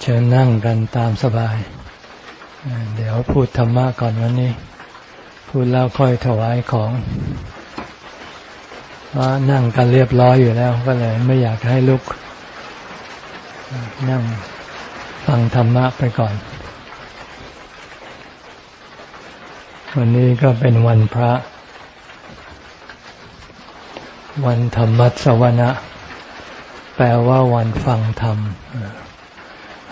เชิญนั่งกันตามสบาย เดี๋ยวพูดธรรมะก่อนวันนี้ พูดแล้วค่อยถวายของเพราะนั่งกันเรียบร้อยอยู่แล้วก็เลยไม่อยากให้ลุก นั่งฟังธรรมะไปก่อน วันนี้ก็เป็นวันพระ วันธรรมัสวนะ แปลว่าวันฟังธรรม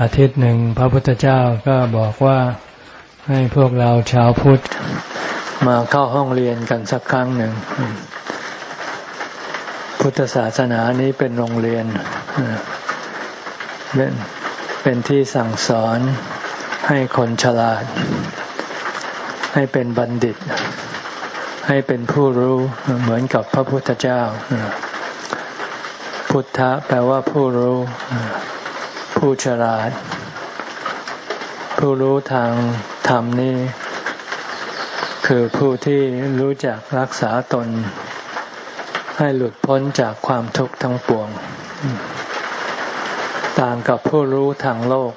อาทิตย์หนึ่งพระพุทธเจ้าก็บอกว่าให้พวกเราชาวพุทธ มาเข้าห้องเรียนกันสักครั้งหนึ่ง พุทธศาสนานี้เป็นโรงเรียน เป็นเป็นที่สั่งสอนให้คนฉลาด ให้เป็นบัณฑิต ให้เป็นผู้รู้เหมือนกับพระพุทธเจ้า พุทธะแปลว่าผู้รู้ ผู้ฉลาด ผู้รู้ทางธรรมนี้คือผู้ที่รู้จักรักษาตน ให้หลุดพ้นจากความทุกข์ทั้งปวง ต่างกับผู้รู้ทางโลก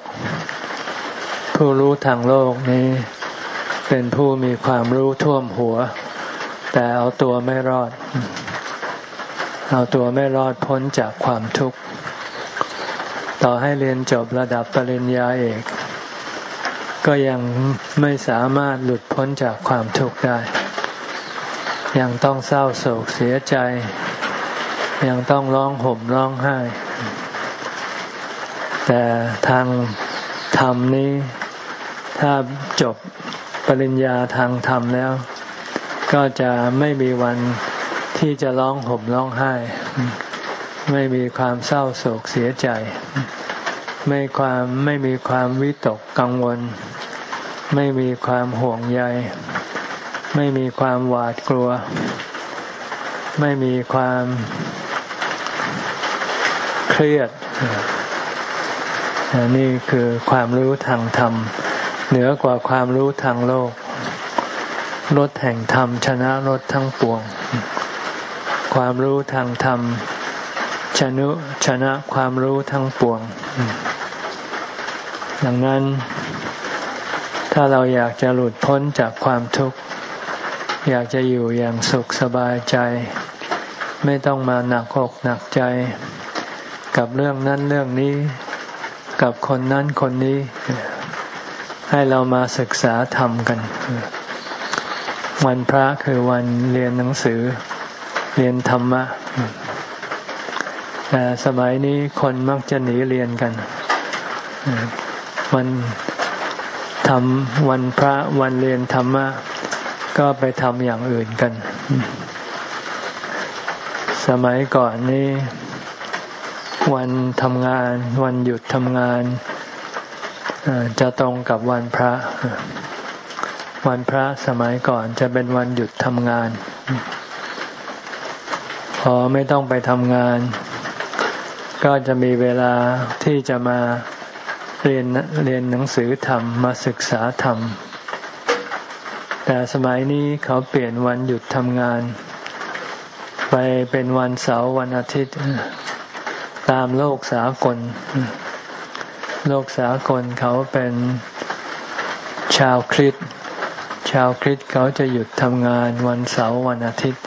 ผู้รู้ทางโลกนี้ เป็นผู้มีความรู้ท่วมหัว แต่เอาตัวไม่รอด เอาตัวไม่รอดพ้นจากความทุกข์ ต่อให้เรียนจบระดับปริญญาเอก ก็ยังไม่สามารถหลุดพ้นจากความทุกข์ได้ ยังต้องเศร้าโศกเสียใจ ยังต้องร้องห่มร้องไห้ แต่ทางธรรมนี้ถ้าจบปริญญาทางธรรมแล้ว ก็จะไม่มีวันที่จะร้องห่มร้องไห้ ไม่มีความเศร้าโศกเสียใจ ไม่ความไม่มีความวิตกกังวล ไม่มีความห่วงใย ไม่มีความหวาดกลัว ไม่มีความเครียดนี่คือความรู้ทางธรรม เหนือกว่าความรู้ทางโลกรถแห่งธรรมชนะรถทั้งปวง ความรู้ทางธรรม ชนุชนะความรู้ทั้งปวง ดังนั้น ถ้าเราอยากจะหลุดพ้นจากความทุกข์ อยากจะอยู่อย่างสุขสบายใจ ไม่ต้องมาหนักอกหนักใจ กับเรื่องนั้นเรื่องนี้ กับคนนั้นคนนี้ ให้เรามาศึกษาธรรมกัน วันพระคือวันเรียนหนังสือ เรียนธรรมะ แต่สมัยนี้คนมักจะหนีเรียนกันวันทำวันพระวันเรียนธรรมะก็ไปทำอย่างอื่นกัน สมัยก่อนนี้ วันทำงาน วันหยุดทำงานจะตรงกับวันพระ วันพระสมัยก่อนจะเป็นวันหยุดทำงาน พอไม่ต้องไปทำงาน ก็จะมีเวลาที่จะมาเรียนเรียนหนังสือธรรมมาศึกษาธรรม แต่สมัยนี้เขาเปลี่ยนวันหยุดทำงาน ไปเป็นวันเสาร์วันอาทิตย์ ตามโลกสากล โลกสากลเขาเป็นชาวคริสชาวคริสเขาจะหยุดทำงานวันเสาร์วันอาทิตย์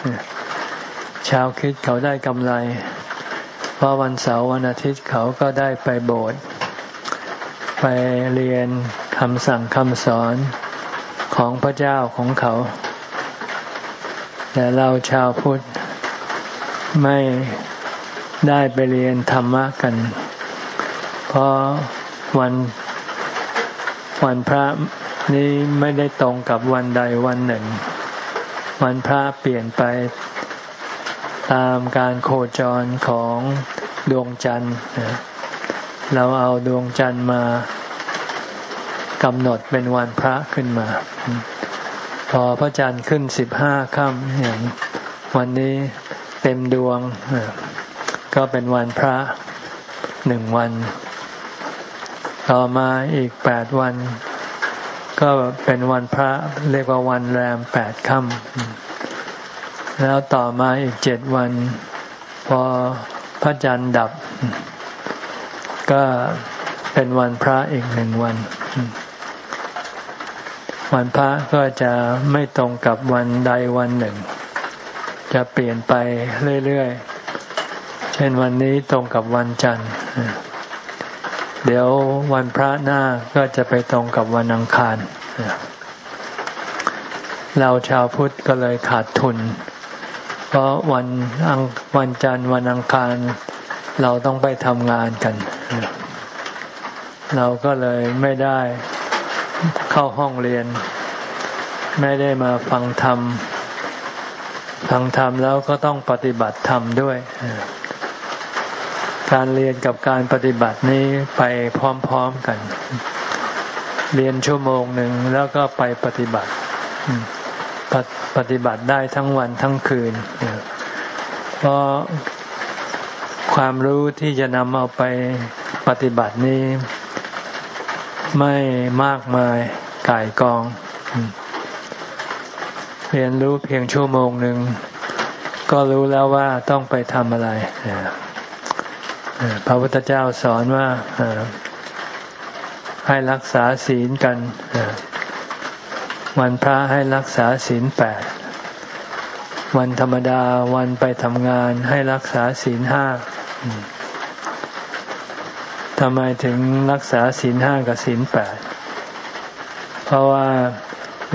ชาวคริสเขาได้กำไร เพราะวันเสาร์วันอาทิตย์เขาก็ได้ไปโบสถ์ไปเรียนคำสั่งคำสอนของพระเจ้าของเขา แต่เราชาวพุทธไม่ได้ไปเรียนธรรมะกัน เพราะวันวันพระนี้ไม่ได้ตรงกับวันใดวันหนึ่ง วันพระเปลี่ยนไป ตามการโคจรของดวงจันทร์ เราเอาดวงจันทร์มากำหนดเป็นวันพระขึ้นมา พอพระจันทร์ขึ้นสิบห้าค่ำอย่างวันนี้เต็มดวง ก็เป็นวันพระหนึ่งวัน ต่อมาอีกแปดวัน ก็เป็นวันพระเรียกว่าวันแรมแปดค่ำ แล้วต่อมาอีกเจ็ดวัน พอพระจันทร์ดับ ก็เป็นวันพระอีกหนึ่งวัน วันพระก็จะไม่ตรงกับวันใดวันหนึ่ง จะเปลี่ยนไปเรื่อยๆ เช่นวันนี้ตรงกับวันจันทร์ เดี๋ยววันพระหน้าก็จะไปตรงกับวันอังคารเราชาวพุทธก็เลยขาดทุน เพราะวันอังวันจันทร์วันอังคาร เราต้องไปทำงานกัน เราก็เลยไม่ได้เข้าห้องเรียน ไม่ได้มาฟังธรรมฟังธรรมแล้วก็ต้องปฏิบัติธรรมด้วย การเรียนกับการปฏิบัตินี้ไปพร้อมๆกัน เรียนชั่วโมงหนึ่งแล้วก็ไปปฏิบัติ ปปฏิบัติได้ทั้งวันทั้งคืน เพราะความรู้ที่จะนำเอาไปปฏิบัตินี้ ไม่มากมายก่ายกอง เรียนรู้เพียงชั่วโมงหนึ่ง ก็รู้แล้วว่าต้องไปทำอะไร พระพุทธเจ้าสอนว่าให้รักษาศีลกัน วันพระให้รักษาศีลแปด วันธรรมดาวันไปทำงานให้รักษาศีลห้าทำไมถึงรักษาศีลห้ากับศีลแปด เพราะว่า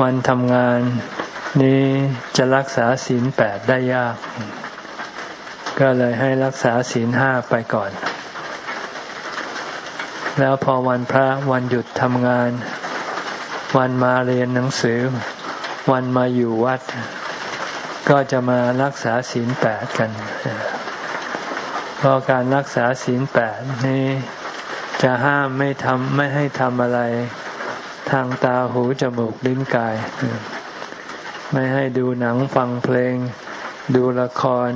วันทำงานนี้จะรักษาศีลแปดได้ยาก ก็เลยให้รักษาศีลห้าไปก่อน แล้วพอวันพระวันหยุดทำงาน วันมาเรียนหนังสือ วันมาอยู่วัด ก็จะมารักษาศีลแปดกันเพราะการรักษาศีลแปดนี้จะห้ามไม่ทำไม่ให้ทำอะไรทางตาหูจมูกลิ้นกาย ไม่ให้ดูหนังฟังเพลง ดูละคร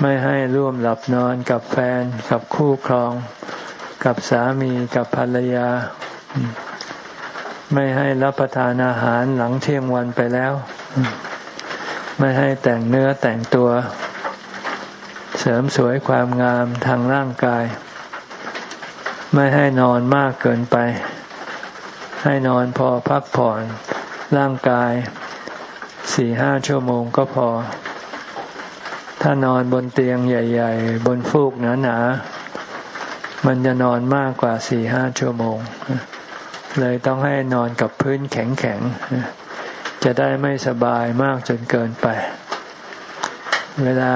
ไม่ให้ร่วมหลับนอนกับแฟน กับคู่ครอง กับสามีกับภรรยา ไม่ให้รับประทานอาหารหลังเที่ยงวันไปแล้ว ไม่ให้แต่งเนื้อแต่งตัว เสริมสวยความงามทางร่างกาย ไม่ให้นอนมากเกินไป ให้นอนพอพักผ่อนร่างกายสี่ห้าชั่วโมงก็พอ ถ้านอนบนเตียงใหญ่ ๆ บนฟูกหนาๆมันจะนอนมากกว่าสี่ห้าชั่วโมง เลยต้องให้นอนกับพื้นแข็งๆ จะได้ไม่สบายมากจนเกินไป เวลา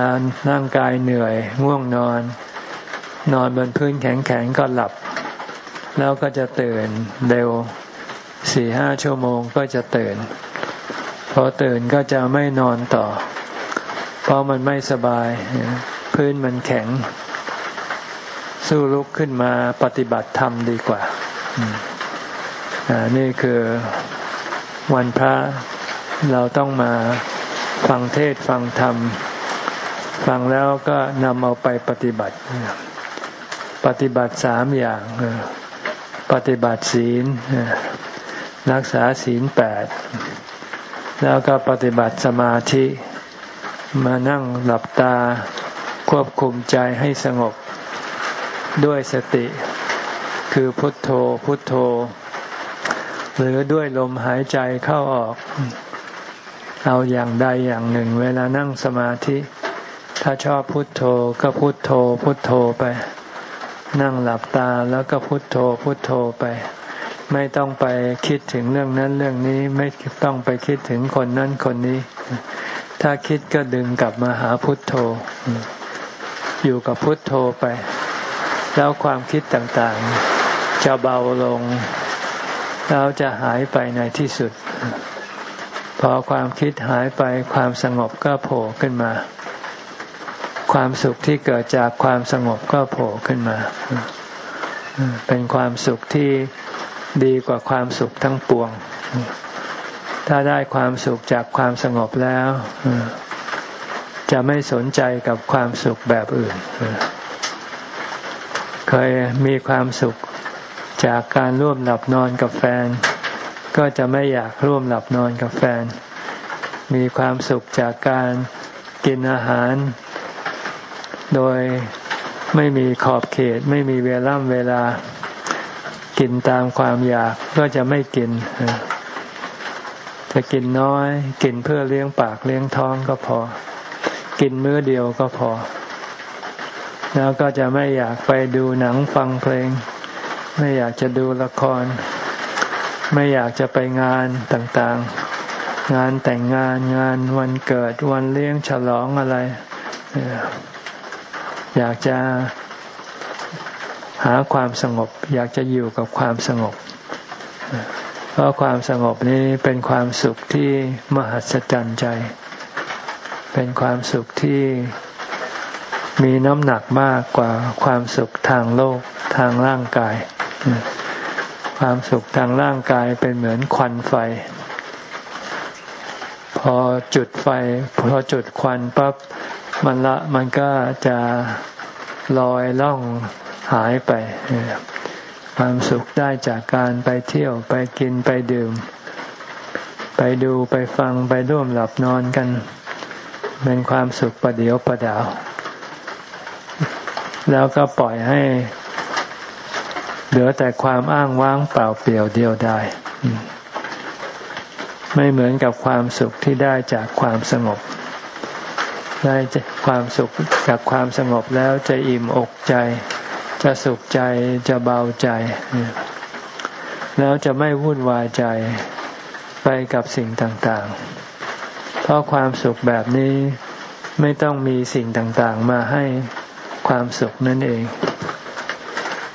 ร่างกายเหนื่อยง่วงนอน นอนบนพื้นแข็งๆ ก็หลับ แล้วก็จะตื่นเร็วสี่ห้าชั่วโมงก็จะตื่น พอตื่นก็จะไม่นอนต่อ เพราะมันไม่สบาย พื้นมันแข็ง สู้ลุกขึ้นมาปฏิบัติธรรมดีกว่า นี่คือวันพระเราต้องมาฟังเทศฟังธรรม ฟังแล้วก็นำเอาไปปฏิบัติ ปฏิบัติสามอย่าง ปฏิบัติศีล รักษาศีลแปด แล้วก็ปฏิบัติสมาธิ มานั่งหลับตาควบคุมใจให้สงบด้วยสติ คือพุทโธพุทโธ หรือด้วยลมหายใจเข้าออก เอาอย่างใดอย่างหนึ่ง เวลานั่งสมาธิ ถ้าชอบพุทโธก็พุทโธพุทโธไป นั่งหลับตาแล้วก็พุโทโธพุโทโธไป ไม่ต้องไปคิดถึงเรื่องนั้นเรื่องนี้ไม่ต้องไปคิดถึงคนนั้นคนนี้ ถ้าคิดก็ดึงกลับมาหาพุทโธ อยู่กับพุทโธไป แล้วความคิดต่างๆ จะเบาลง แล้วจะหายไปในที่สุด พอความคิดหายไปความสงบก็โผล่ขึ้นมา ความสุขที่เกิดจากความสงบก็โผล่ขึ้นมา เป็นความสุขที่ดีกว่าความสุขทั้งปวง ถ้าได้ความสุขจากความสงบแล้ว จะไม่สนใจกับความสุขแบบอื่น เคยมีความสุข จากการร่วมหลับนอนกับแฟน ก็จะไม่อยากร่วมหลับนอนกับแฟน มีความสุขจากการกินอาหาร โดยไม่มีขอบเขตไม่มีเวลาเวลา กินตามความอยากก็จะไม่กิน จะกินน้อย กินเพื่อเลี้ยงปากเลี้ยงท้องก็พอ กินมื้อเดียวก็พอ แล้วก็จะไม่อยากไปดูหนังฟังเพลง ไม่อยากจะดูละคร ไม่อยากจะไปงานต่างๆ งานแต่งงานงานวันเกิดวันเลี้ยงฉลองอะไร อยากจะหาความสงบ อยากจะอยู่กับความสงบ เพราะความสงบนี้เป็นความสุขที่มหัศจรรย์ใจ เป็นความสุขที่มีน้ำหนักมากกว่าความสุขทางโลกทางร่างกาย ความสุขทางร่างกายเป็นเหมือนควันไฟ พอจุดไฟ พอจุดควันปั๊บมันละมันก็จะลอยล่องหายไป ความสุขได้จากการไปเที่ยวไปกินไปดื่ม ไปดูไปฟังไปร่วมหลับนอนกัน เป็นความสุขประเดียวประดาว แล้วก็ปล่อยให้ เหลือแต่ความอ้างว้างเปล่าเปลี่ยวเดียวดายไม่เหมือนกับความสุขที่ได้จากความสงบ ได้ความสุขกับความสงบแล้วจะอิ่มอกใจ จะสุขใจจะเบาใจ แล้วจะไม่วุ่นวายใจไปกับสิ่งต่างๆ เพราะความสุขแบบนี้ไม่ต้องมีสิ่งต่างๆ มาให้ความสุขนั่นเอง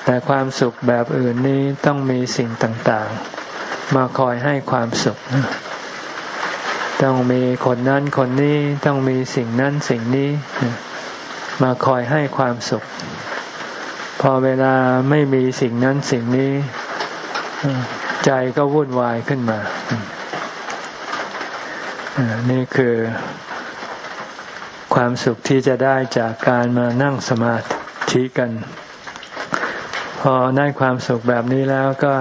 แต่ความสุขแบบอื่นนี้ต้องมีสิ่งต่างๆ มาคอยให้ความสุข ต้องมีคนนั้นคนนี้ต้องมีสิ่งนั้นสิ่งนี้ มาคอยให้ความสุข พอเวลาไม่มีสิ่งนั้นสิ่งนี้ ใจก็วุ่นวายขึ้นมา นี่คือความสุขที่จะได้จากการมานั่งสมาธิกัน พอได้ความสุขแบบนี้แล้วก็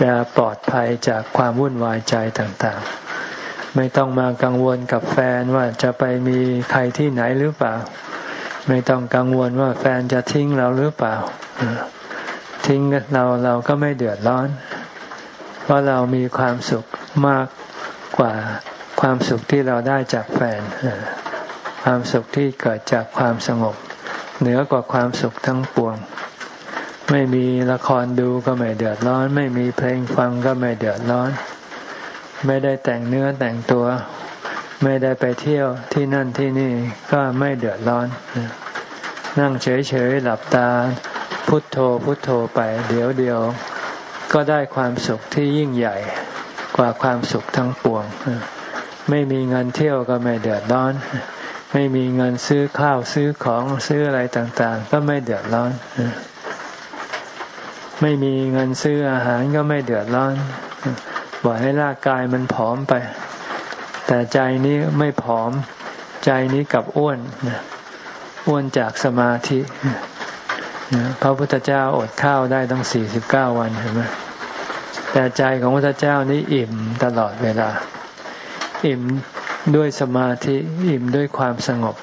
จะปลอดภัยจากความวุ่นวายใจต่างๆ ไม่ต้องมากังวลกับแฟนว่าจะไปมีใครที่ไหนหรือเปล่า ไม่ต้องกังวลว่าแฟนจะทิ้งเราหรือเปล่า ทิ้งเราเราก็ไม่เดือดร้อน เพราะเรามีความสุขมากกว่าความสุขที่เราได้จากแฟน ความสุขที่เกิดจากความสงบ เหนือกว่าความสุขทั้งปวง ไม่มีละครดูก็ไม่เดือดร้อน ไม่มีเพลงฟังก็ไม่เดือดร้อน ไม่ได้แต่งเนื้อแต่งตัว ไม่ได้ไปเที่ยวที่นั่นที่นี่ก็ไม่เดือดร้อน นั่งเฉยๆหลับตา พุทโธพุทโธไป เดี๋ยวเดียวก็ได้ความสุขที่ยิ่งใหญ่กว่าความสุขทั้งปวง ไม่มีเงินเที่ยวก็ไม่เดือดร้อน ไม่มีเงินซื้อข้าวซื้อของซื้ออะไรต่างๆ ก็ไม่เดือดร้อน ไม่มีเงินซื้ออาหารก็ไม่เดือดร้อนปล่อยให้ร่างกายมันผอมไป แต่ใจนี้ไม่ผอม ใจนี้กับอ้วนอ้วนจากสมาธิพระพุทธเจ้าอดข้าวได้ตั้งสี่สิบเก้าวันเห็นไหมแต่ใจของพระพุทธเจ้านี้อิ่มตลอดเวลา อิ่มด้วยสมาธิอิ่มด้วยความสงบ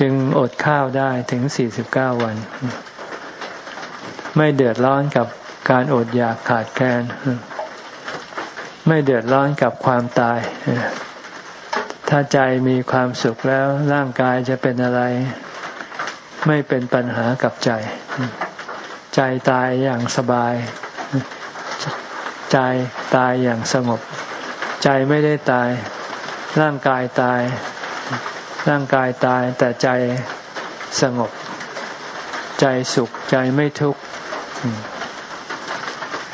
จึงอดข้าวได้ถึงสี่สิบเก้าวัน ไม่เดือดร้อนกับการอดอยากขาดแคลนไม่เดือดร้อนกับความตาย ถ้าใจมีความสุขแล้วร่างกายจะเป็นอะไร ไม่เป็นปัญหากับใจ ใจตายอย่างสบาย ใจตายอย่างสงบ ใจไม่ได้ตาย ร่างกายตาย ร่างกายตายแต่ใจสงบ ใจสุขใจไม่ทุกข์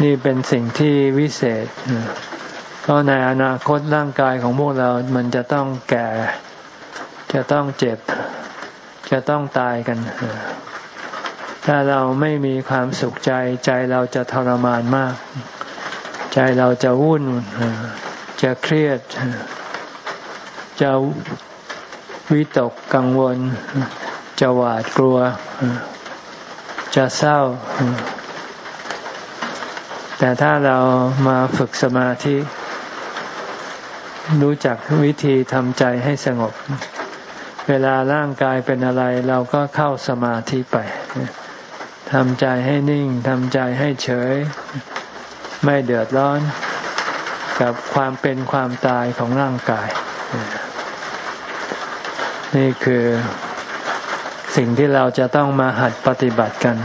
นี่เป็นสิ่งที่วิเศษ เพราะในอนาคตร่างกายของพวกเรา มันจะต้องแก่ จะต้องเจ็บ จะต้องตายกัน ถ้าเราไม่มีความสุขใจ ใจเราจะทรมานมาก ใจเราจะวุ่น จะเครียด จะวิตกกังวล จะหวาดกลัว จะเศร้า แต่ถ้าเรามาฝึกสมาธิ รู้จักวิธีทำใจให้สงบ เวลาร่างกายเป็นอะไรเราก็เข้าสมาธิไปทำใจให้นิ่งทำใจให้เฉย ไม่เดือดร้อน กับความเป็นความตายของร่างกาย นี่คือสิ่งที่เราจะต้องมาหัดปฏิบัติกัน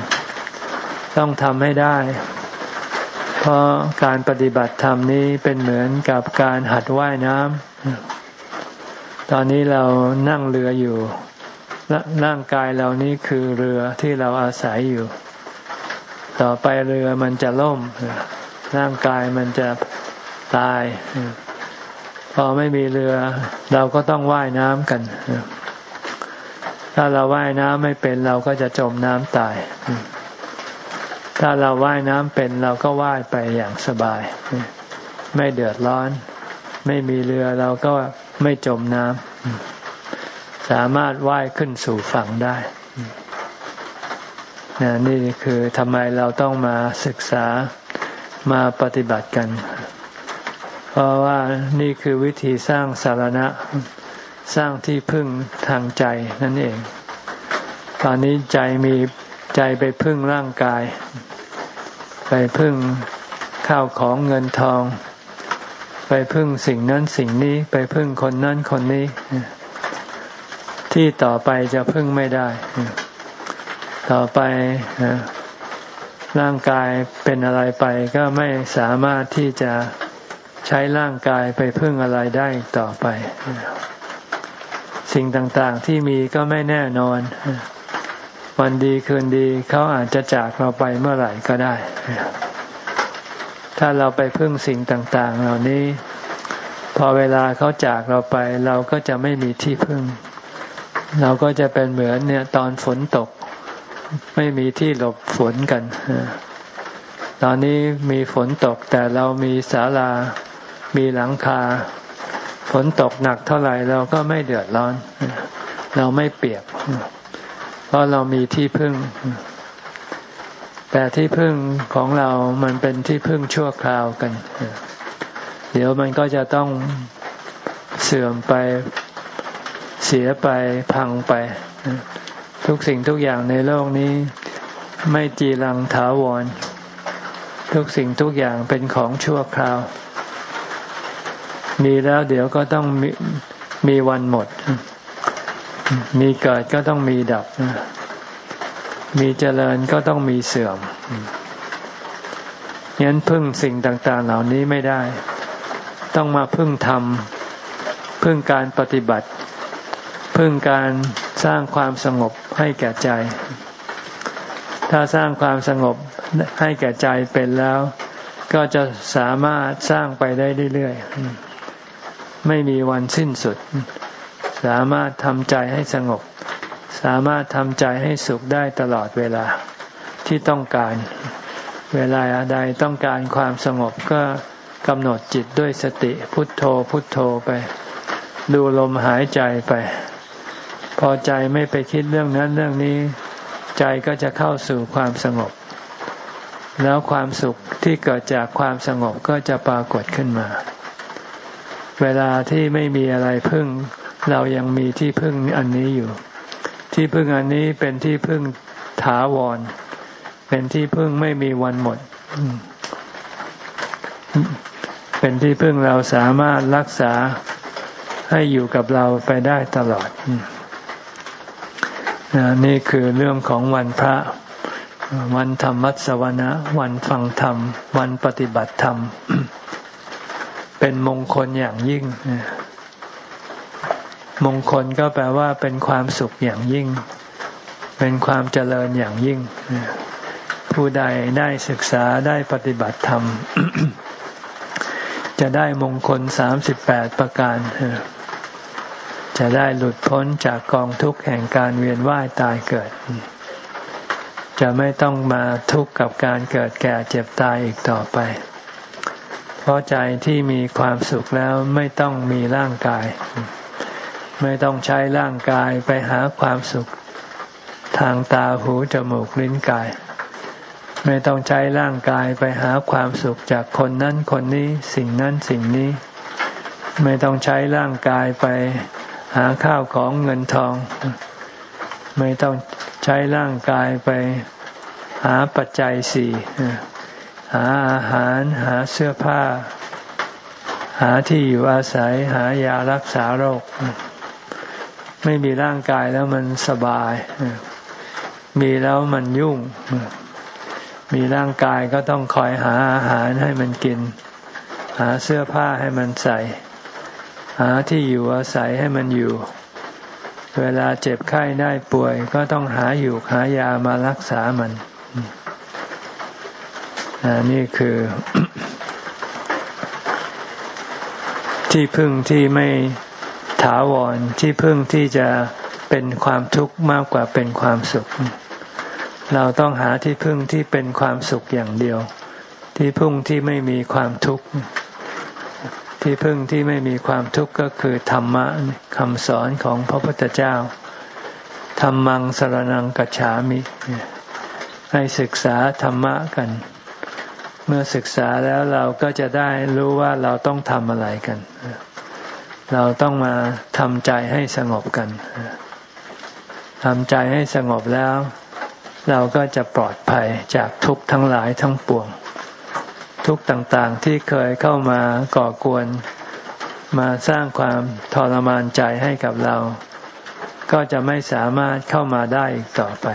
ต้องทำให้ได้ เพราะการปฏิบัติธรรมนี้เป็นเหมือนกับการหัดว่ายน้ำ ตอนนี้เรานั่งเรืออยู่ ร่างกายเรานี้คือเรือที่เราอาศัยอยู่ ต่อไปเรือมันจะล่ม ร่างกายมันจะตาย พอไม่มีเรือ เราก็ต้องว่ายน้ำกัน ถ้าเราว่ายน้ำไม่เป็นเราก็จะจมน้ำตาย ถ้าเราว่ายน้ำเป็นเราก็ว่ายไปอย่างสบาย ไม่เดือดร้อน ไม่มีเรือเราก็ไม่จมน้ำสามารถว่ายขึ้นสู่ฝั่งได้นนี่คือทำไมเราต้องมาศึกษามาปฏิบัติกัน เพราะว่านี่คือวิธีสร้างสารณะ สร้างที่พึ่งทางใจนั่นเอง ตอนนี้ใจมี ใจไปพึ่งร่างกาย ไปพึ่งข้าวของเงินทอง ไปพึ่งสิ่งนั้นสิ่งนี้ไปพึ่งคนนั้นคนนี้ ที่ต่อไปจะพึ่งไม่ได้ ต่อไปร่างกายเป็นอะไรไปก็ไม่สามารถที่จะใช้ร่างกายไปพึ่งอะไรได้ต่อไป สิ่งต่างๆที่มีก็ไม่แน่นอน วันดีคืนดีเขาอาจจะจากเราไปเมื่อไหร่ก็ได้ ถ้าเราไปพึ่งสิ่งต่าง ๆ เหล่านี้ พอเวลาเขาจากเราไป เราก็จะไม่มีที่พึ่ง เราก็จะเป็นเหมือนเนี่ย ตอนฝนตก ไม่มีที่หลบฝนกัน ตอนนี้มีฝนตกแต่เรามีศาลา มีหลังคา ฝนตกหนักเท่าไหร่เราก็ไม่เดือดร้อน เราไม่เปียก ราะเรามีที่พึ่ง แต่ที่พึ่งของเรามันเป็นที่พึ่งชั่วคราวกัน เดี๋ยวมันก็จะต้องเสื่อมไปเสียไปพังไป ทุกสิ่งทุกอย่างในโลกนี้ ไม่จีรังถาวร ทุกสิ่งทุกอย่างเป็นของชั่วคราว มีแล้วเดี๋ยวก็ต้องมีมีวันหมด มีเกิดก็ต้องมีดับ มีเจริญก็ต้องมีเสื่อมยันพึ่งสิ่งต่าง ๆ เหล่านี้ไม่ได้ ต้องมาพึ่งธรรม พึ่งการปฏิบัติ พึ่งการสร้างความสงบให้แก่ใจ ถ้าสร้างความสงบให้แก่ใจเป็นแล้ว ก็จะสามารถสร้างไปได้เรื่อยๆ ไม่มีวันสิ้นสุด สามารถทำใจให้สงบ สามารถทำใจให้สุขได้ตลอดเวลาที่ต้องการ เวลาใดต้องการความสงบก็กำหนดจิตด้วยสติพุทโธพุทโธไป ดูลมหายใจไป พอใจไม่ไปคิดเรื่องนั้นเรื่องนี้ ใจก็จะเข้าสู่ความสงบ แล้วความสุขที่เกิดจากความสงบก็จะปรากฏขึ้นมา เวลาที่ไม่มีอะไรพึ่ง เรายังมีที่พึ่งอันนี้อยู่ ที่พึ่งอันนี้เป็นที่พึ่งถาวร เป็นที่พึ่งไม่มีวันหมด เป็นที่พึ่งเราสามารถรักษาให้อยู่กับเราไปได้ตลอด นี่คือเรื่องของวันพระ วันธรรมัสวนะ วันฟังธรรม วันปฏิบัติธรรม เป็นมงคลอย่างยิ่ง มงคลก็แปลว่าเป็นความสุขอย่างยิ่ง เป็นความเจริญอย่างยิ่ง ผู้ใดได้ศึกษาได้ปฏิบัติธรรม จะได้มงคลสามสิบแปดประการ จะได้หลุดพ้นจากกองทุกข์แห่งการเวียนว่ายตายเกิด จะไม่ต้องมาทุกข์กับการเกิดแก่เจ็บตายอีกต่อไป เพราะใจที่มีความสุขแล้วไม่ต้องมีร่างกาย ไม่ต้องใช้ร่างกายไปหาความสุข ทางตาหูจมูกลิ้นกาย ไม่ต้องใช้ร่างกายไปหาความสุขจากคนนั้นคนนี้สิ่งนั้นสิ่งนี้ ไม่ต้องใช้ร่างกายไปหาข้าวของเงินทอง ไม่ต้องใช้ร่างกายไปหาปัจจัยสี่หาอาหารหาเสื้อผ้า หาที่อยู่อาศัยหายารักษาโรค ไม่มีร่างกายแล้วมันสบาย มีแล้วมันยุ่ง มีร่างกายก็ต้องคอยหาอาหารให้มันกิน หาเสื้อผ้าให้มันใส่ หาที่อยู่อาศัยให้มันอยู่ เวลาเจ็บไข้ได้ป่วย ก็ต้องหาอยู่หายามารักษามันนี่คือที่พึ่งที่ไม่ ถาวรที่พึ่งที่จะเป็นความทุกข์มากกว่าเป็นความสุข เราต้องหาที่พึ่งที่เป็นความสุขอย่างเดียว ที่พึ่งที่ไม่มีความทุกข์ที่พึ่งที่ไม่มีความทุกข์ก็คือธรรมะคำสอนของพระพุทธเจ้าธรรมังสรนังกัจฉามิ ให้ศึกษาธรรมะกัน เมื่อศึกษาแล้วเราก็จะได้รู้ว่าเราต้องทำอะไรกัน เราต้องมาทำใจให้สงบกันทำใจให้สงบแล้ว เราก็จะปลอดภัยจากทุกข์ทั้งหลายทั้งปวง ทุกข์ต่างๆที่เคยเข้ามาก่อกวน มาสร้างความทรมานใจให้กับเรา ก็จะไม่สามารถเข้ามาได้อีกต่อไป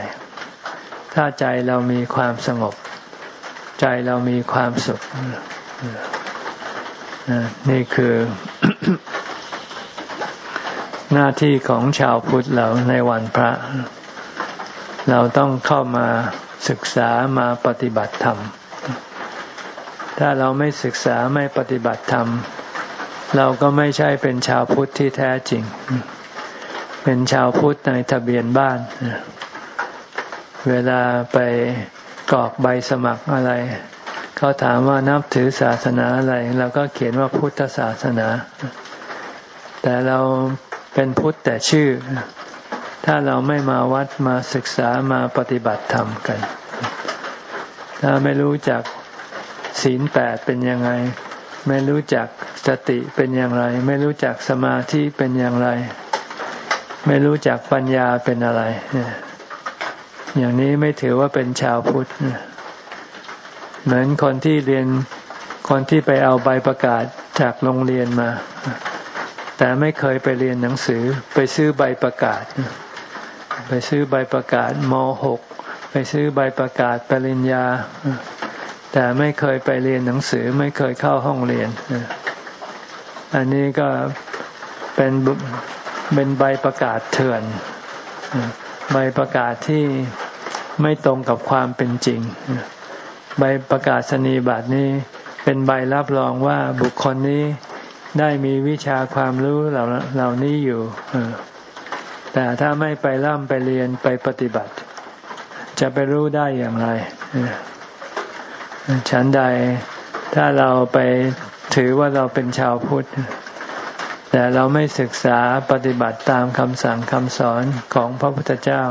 ถ้าใจเรามีความสงบ ใจเรามีความสุขนี่คือ หน้าที่ของชาวพุทธเราในวันพระ เราต้องเข้ามาศึกษามาปฏิบัติธรรม ถ้าเราไม่ศึกษาไม่ปฏิบัติธรรม เราก็ไม่ใช่เป็นชาวพุทธที่แท้จริง เป็นชาวพุทธในทะเบียนบ้าน เวลาไปกรอกใบสมัครอะไร เขาถามว่านับถือศาสนาอะไร เราก็เขียนว่าพุทธศาสนา แต่เรา เป็นพุทธแต่ชื่อ ถ้าเราไม่มาวัดมาศึกษามาปฏิบัติธรรมกัน ถ้าไม่รู้จักศีลแปดเป็นยังไง ไม่รู้จักสติเป็นอย่างไร ไม่รู้จักสมาธิเป็นอย่างไร ไม่รู้จักปัญญาเป็นอะไร อย่างนี้ไม่ถือว่าเป็นชาวพุทธเหมือนคนที่เรียนคนที่ไปเอาใบประกาศจากโรงเรียนมา แต่ไม่เคยไปเรียนหนังสือ ไปซื้อใบประกาศ ไปซื้อใบประกาศม .6 ไปซื้อใบประกาศปริญญา แต่ไม่เคยไปเรียนหนังสือ ไม่เคยเข้าห้องเรียน อันนี้ก็เป็นเป็นใบประกาศเถื่อนใบประกาศที่ไม่ตรงกับความเป็นจริง ใบประกาศนีบัตรนี้เป็นใบรับรองว่าบุคคลนี้ ได้มีวิชาความรู้เหล่าเหล่านี้อยู่แต่ถ้าไม่ไปร่ำไปเรียนไปปฏิบัติ จะไปรู้ได้อย่างไรฉันใดถ้าเราไปถือว่าเราเป็นชาวพุทธ แต่เราไม่ศึกษาปฏิบัติตามคำสั่งคำสอนของพระพุทธเจ้า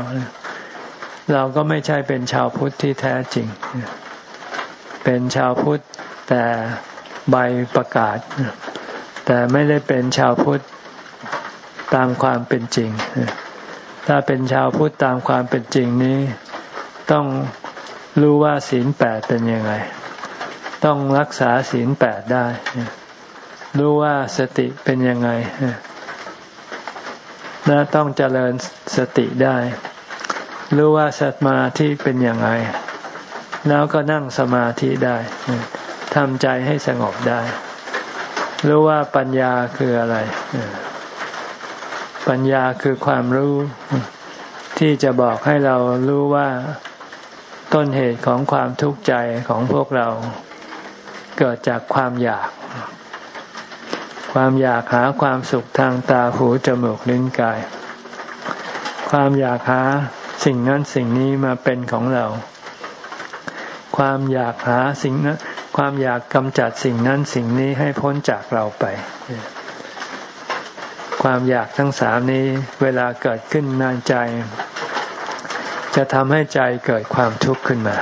เราก็ไม่ใช่เป็นชาวพุทธที่แท้จริง เป็นชาวพุทธแต่ใบประกาศ แต่ไม่ได้เป็นชาวพุทธตามความเป็นจริง ถ้าเป็นชาวพุทธตามความเป็นจริงนี้ ต้องรู้ว่าศีลแปดเป็นยังไง ต้องรักษาศีลแปดได้ รู้ว่าสติเป็นยังไงและต้องเจริญสติได้ รู้ว่าสมาธิเป็นยังไง แล้วก็นั่งสมาธิได้ทำใจให้สงบได้ รู้ว่าปัญญาคืออะไร ปัญญาคือความรู้ ที่จะบอกให้เรารู้ว่าต้นเหตุของความทุกข์ใจของพวกเรา เกิดจากความอยาก ความอยากหาความสุขทางตาหูจมูกลิ้นกาย ความอยากหาสิ่งนั้นสิ่งนี้มาเป็นของเรา ความอยากหาสิ่งนั้น ความอยากกำจัดสิ่งนั้นสิ่งนี้ให้พ้นจากเราไป ความอยากทั้งสามนี้เวลาเกิดขึ้นในใจ จะทำให้ใจเกิดความทุกข์ขึ้นมา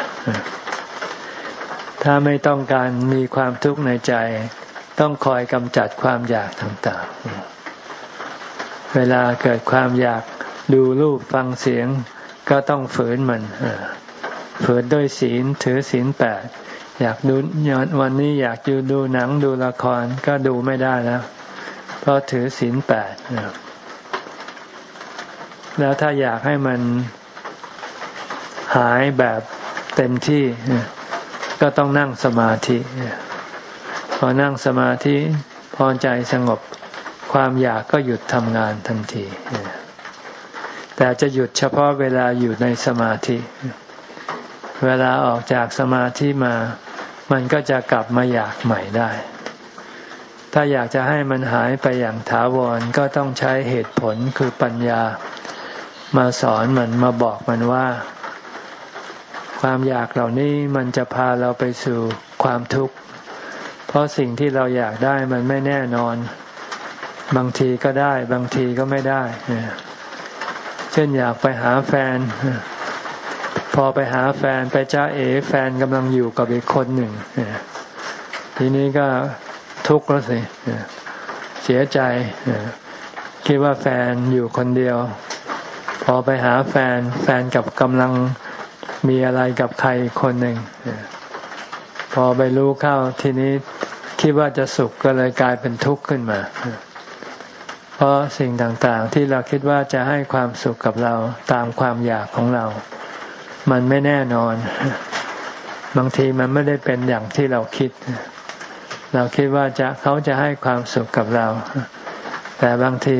ถ้าไม่ต้องการมีความทุกข์ในใจ ต้องคอยกำจัดความอยากต่างๆ เวลาเกิดความอยากดูรูปฟังเสียงก็ต้องฝืนมัน ฝืนด้วยศีลถือศีลแปด อยากดูวันนี้อยากดูดูหนังดูละครก็ดูไม่ได้แล้ว เพราะถือศีลแปดแล้วถ้าอยากให้มันหายแบบเต็มที่ก็ต้องนั่งสมาธิพอนั่งสมาธิพอใจสงบความอยากก็หยุดทำงานทันที แต่จะหยุดเฉพาะเวลาอยู่ในสมาธิ เวลาออกจากสมาธิมา มันก็จะกลับมาอยากใหม่ได้ ถ้าอยากจะให้มันหายไปอย่างถาวรก็ต้องใช้เหตุผลคือปัญญา มาสอนมันมาบอกมันว่า ความอยากเหล่านี้มันจะพาเราไปสู่ความทุกข์ เพราะสิ่งที่เราอยากได้มันไม่แน่นอน บางทีก็ได้ บางทีก็ไม่ได้ เช่นอยากไปหาแฟน พอไปหาแฟนไปจ้าเอแฟนกำลังอยู่กับอีกคนหนึ่งทีนี้ก็ทุกข์แล้วสิเสียใจคิดว่าแฟนอยู่คนเดียว พอไปหาแฟนแฟนกับกำลังมีอะไรกับใครคนหนึ่งพอไปรู้เข้าทีนี้คิดว่าจะสุขก็เลยกลายเป็นทุกข์ขึ้นมา เพราะสิ่งต่างๆ ที่เราคิดว่าจะให้ความสุขกับเราตามความอยากของเรา มันไม่แน่นอน บางทีมันไม่ได้เป็นอย่างที่เราคิด เราคิดว่าจะเขาจะให้ความสุขกับเรา แต่บางที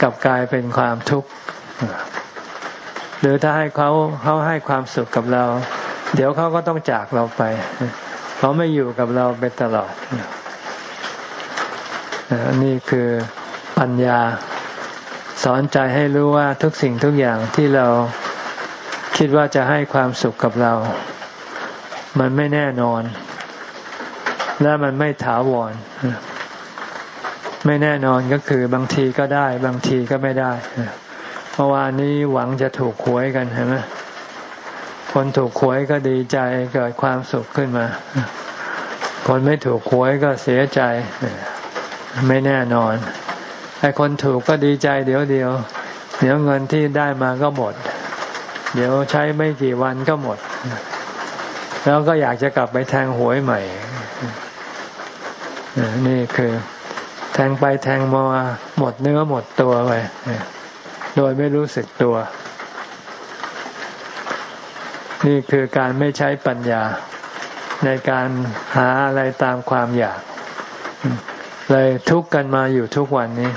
กลับกลายเป็นความทุกข์หรือถ้าให้เขาเขาให้ความสุขกับเรา เดี๋ยวเขาก็ต้องจากเราไป เขาไม่อยู่กับเราไปตลอดนี่คือปัญญา สอนใจให้รู้ว่าทุกสิ่งทุกอย่างที่เรา คิดว่าจะให้ความสุขกับเรา มันไม่แน่นอน และมันไม่ถาวร ไม่แน่นอนก็คือบางทีก็ได้ บางทีก็ไม่ได้เมื่อวานนี้หวังจะถูกหวยกันเห็นไหมคนถูกหวยก็ดีใจเกิดความสุขขึ้นมา คนไม่ถูกหวยก็เสียใจ ไม่แน่นอนไอ้คนถูกก็ดีใจเดี๋ยวเดียว เดี๋ยวเงินที่ได้มาก็หมด เดี๋ยวใช้ไม่กี่วันก็หมด แล้วก็อยากจะกลับไปแทงหวยใหม่ นี่คือ แทงไปแทงมาหมดเนื้อหมดตัวไปโดยไม่รู้สึกตัว นี่คือการไม่ใช้ปัญญาในการหาอะไรตามความอยาก เลยทุกข์กันมาอยู่ทุกวันนี้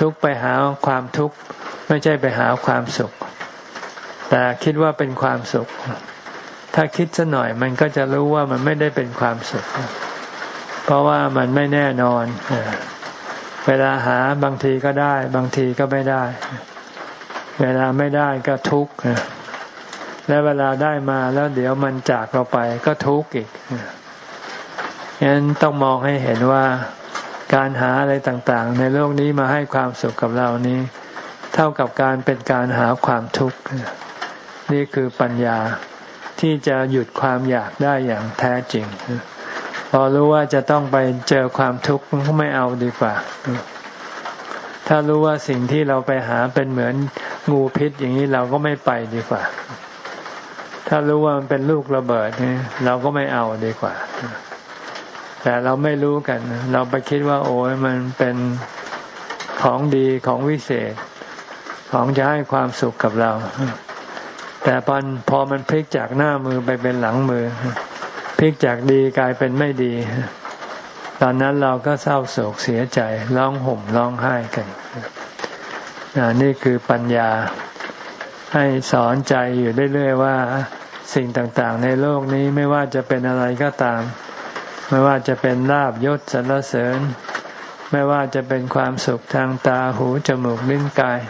ทุกไปหาความทุกข์ ไม่ใช่ไปหาความสุข แต่คิดว่าเป็นความสุข ถ้าคิดสัหน่อยมันก็จะรู้ว่ามันไม่ได้เป็นความสุข เพราะว่ามันไม่แน่นอน เวลาหาบางทีก็ได้ บางทีก็ไม่ได้ เวลาไม่ได้ก็ทุกข์และเวลาได้มาแล้วเดี๋ยวมันจากเราไปก็ทุกข์อีกฉะนั้นต้องมองให้เห็นว่าการหาอะไรต่างๆ ในโลกนี้มาให้ความสุขกับเรานี้ เท่ากับการเป็นการหาความทุกข์ นี่คือปัญญาที่จะหยุดความอยากได้อย่างแท้จริง พอรู้ว่าจะต้องไปเจอความทุกข์ก็ไม่เอาดีกว่า ถ้ารู้ว่าสิ่งที่เราไปหาเป็นเหมือนงูพิษอย่างนี้เราก็ไม่ไปดีกว่า ถ้ารู้ว่ามันเป็นลูกระเบิดนี่เราก็ไม่เอาดีกว่า แต่เราไม่รู้กัน เราไปคิดว่า โอ้ยมันเป็นของดีของวิเศษ ของจะให้ความสุขกับเรา แต่พอพอมันพลิกจากหน้ามือไปเป็นหลังมือ พลิกจากดีกลายเป็นไม่ดี ตอนนั้นเราก็เศร้าโศกเสียใจร้องห่มร้องไห้กันนี่คือปัญญาให้สอนใจอยู่เรื่อยๆว่าสิ่งต่างๆ ในโลกนี้ไม่ว่าจะเป็นอะไรก็ตาม ไม่ว่าจะเป็นลาบยศสรรเสริญ ไม่ว่าจะเป็นความสุขทางตาหูจมูกลิ้นกาย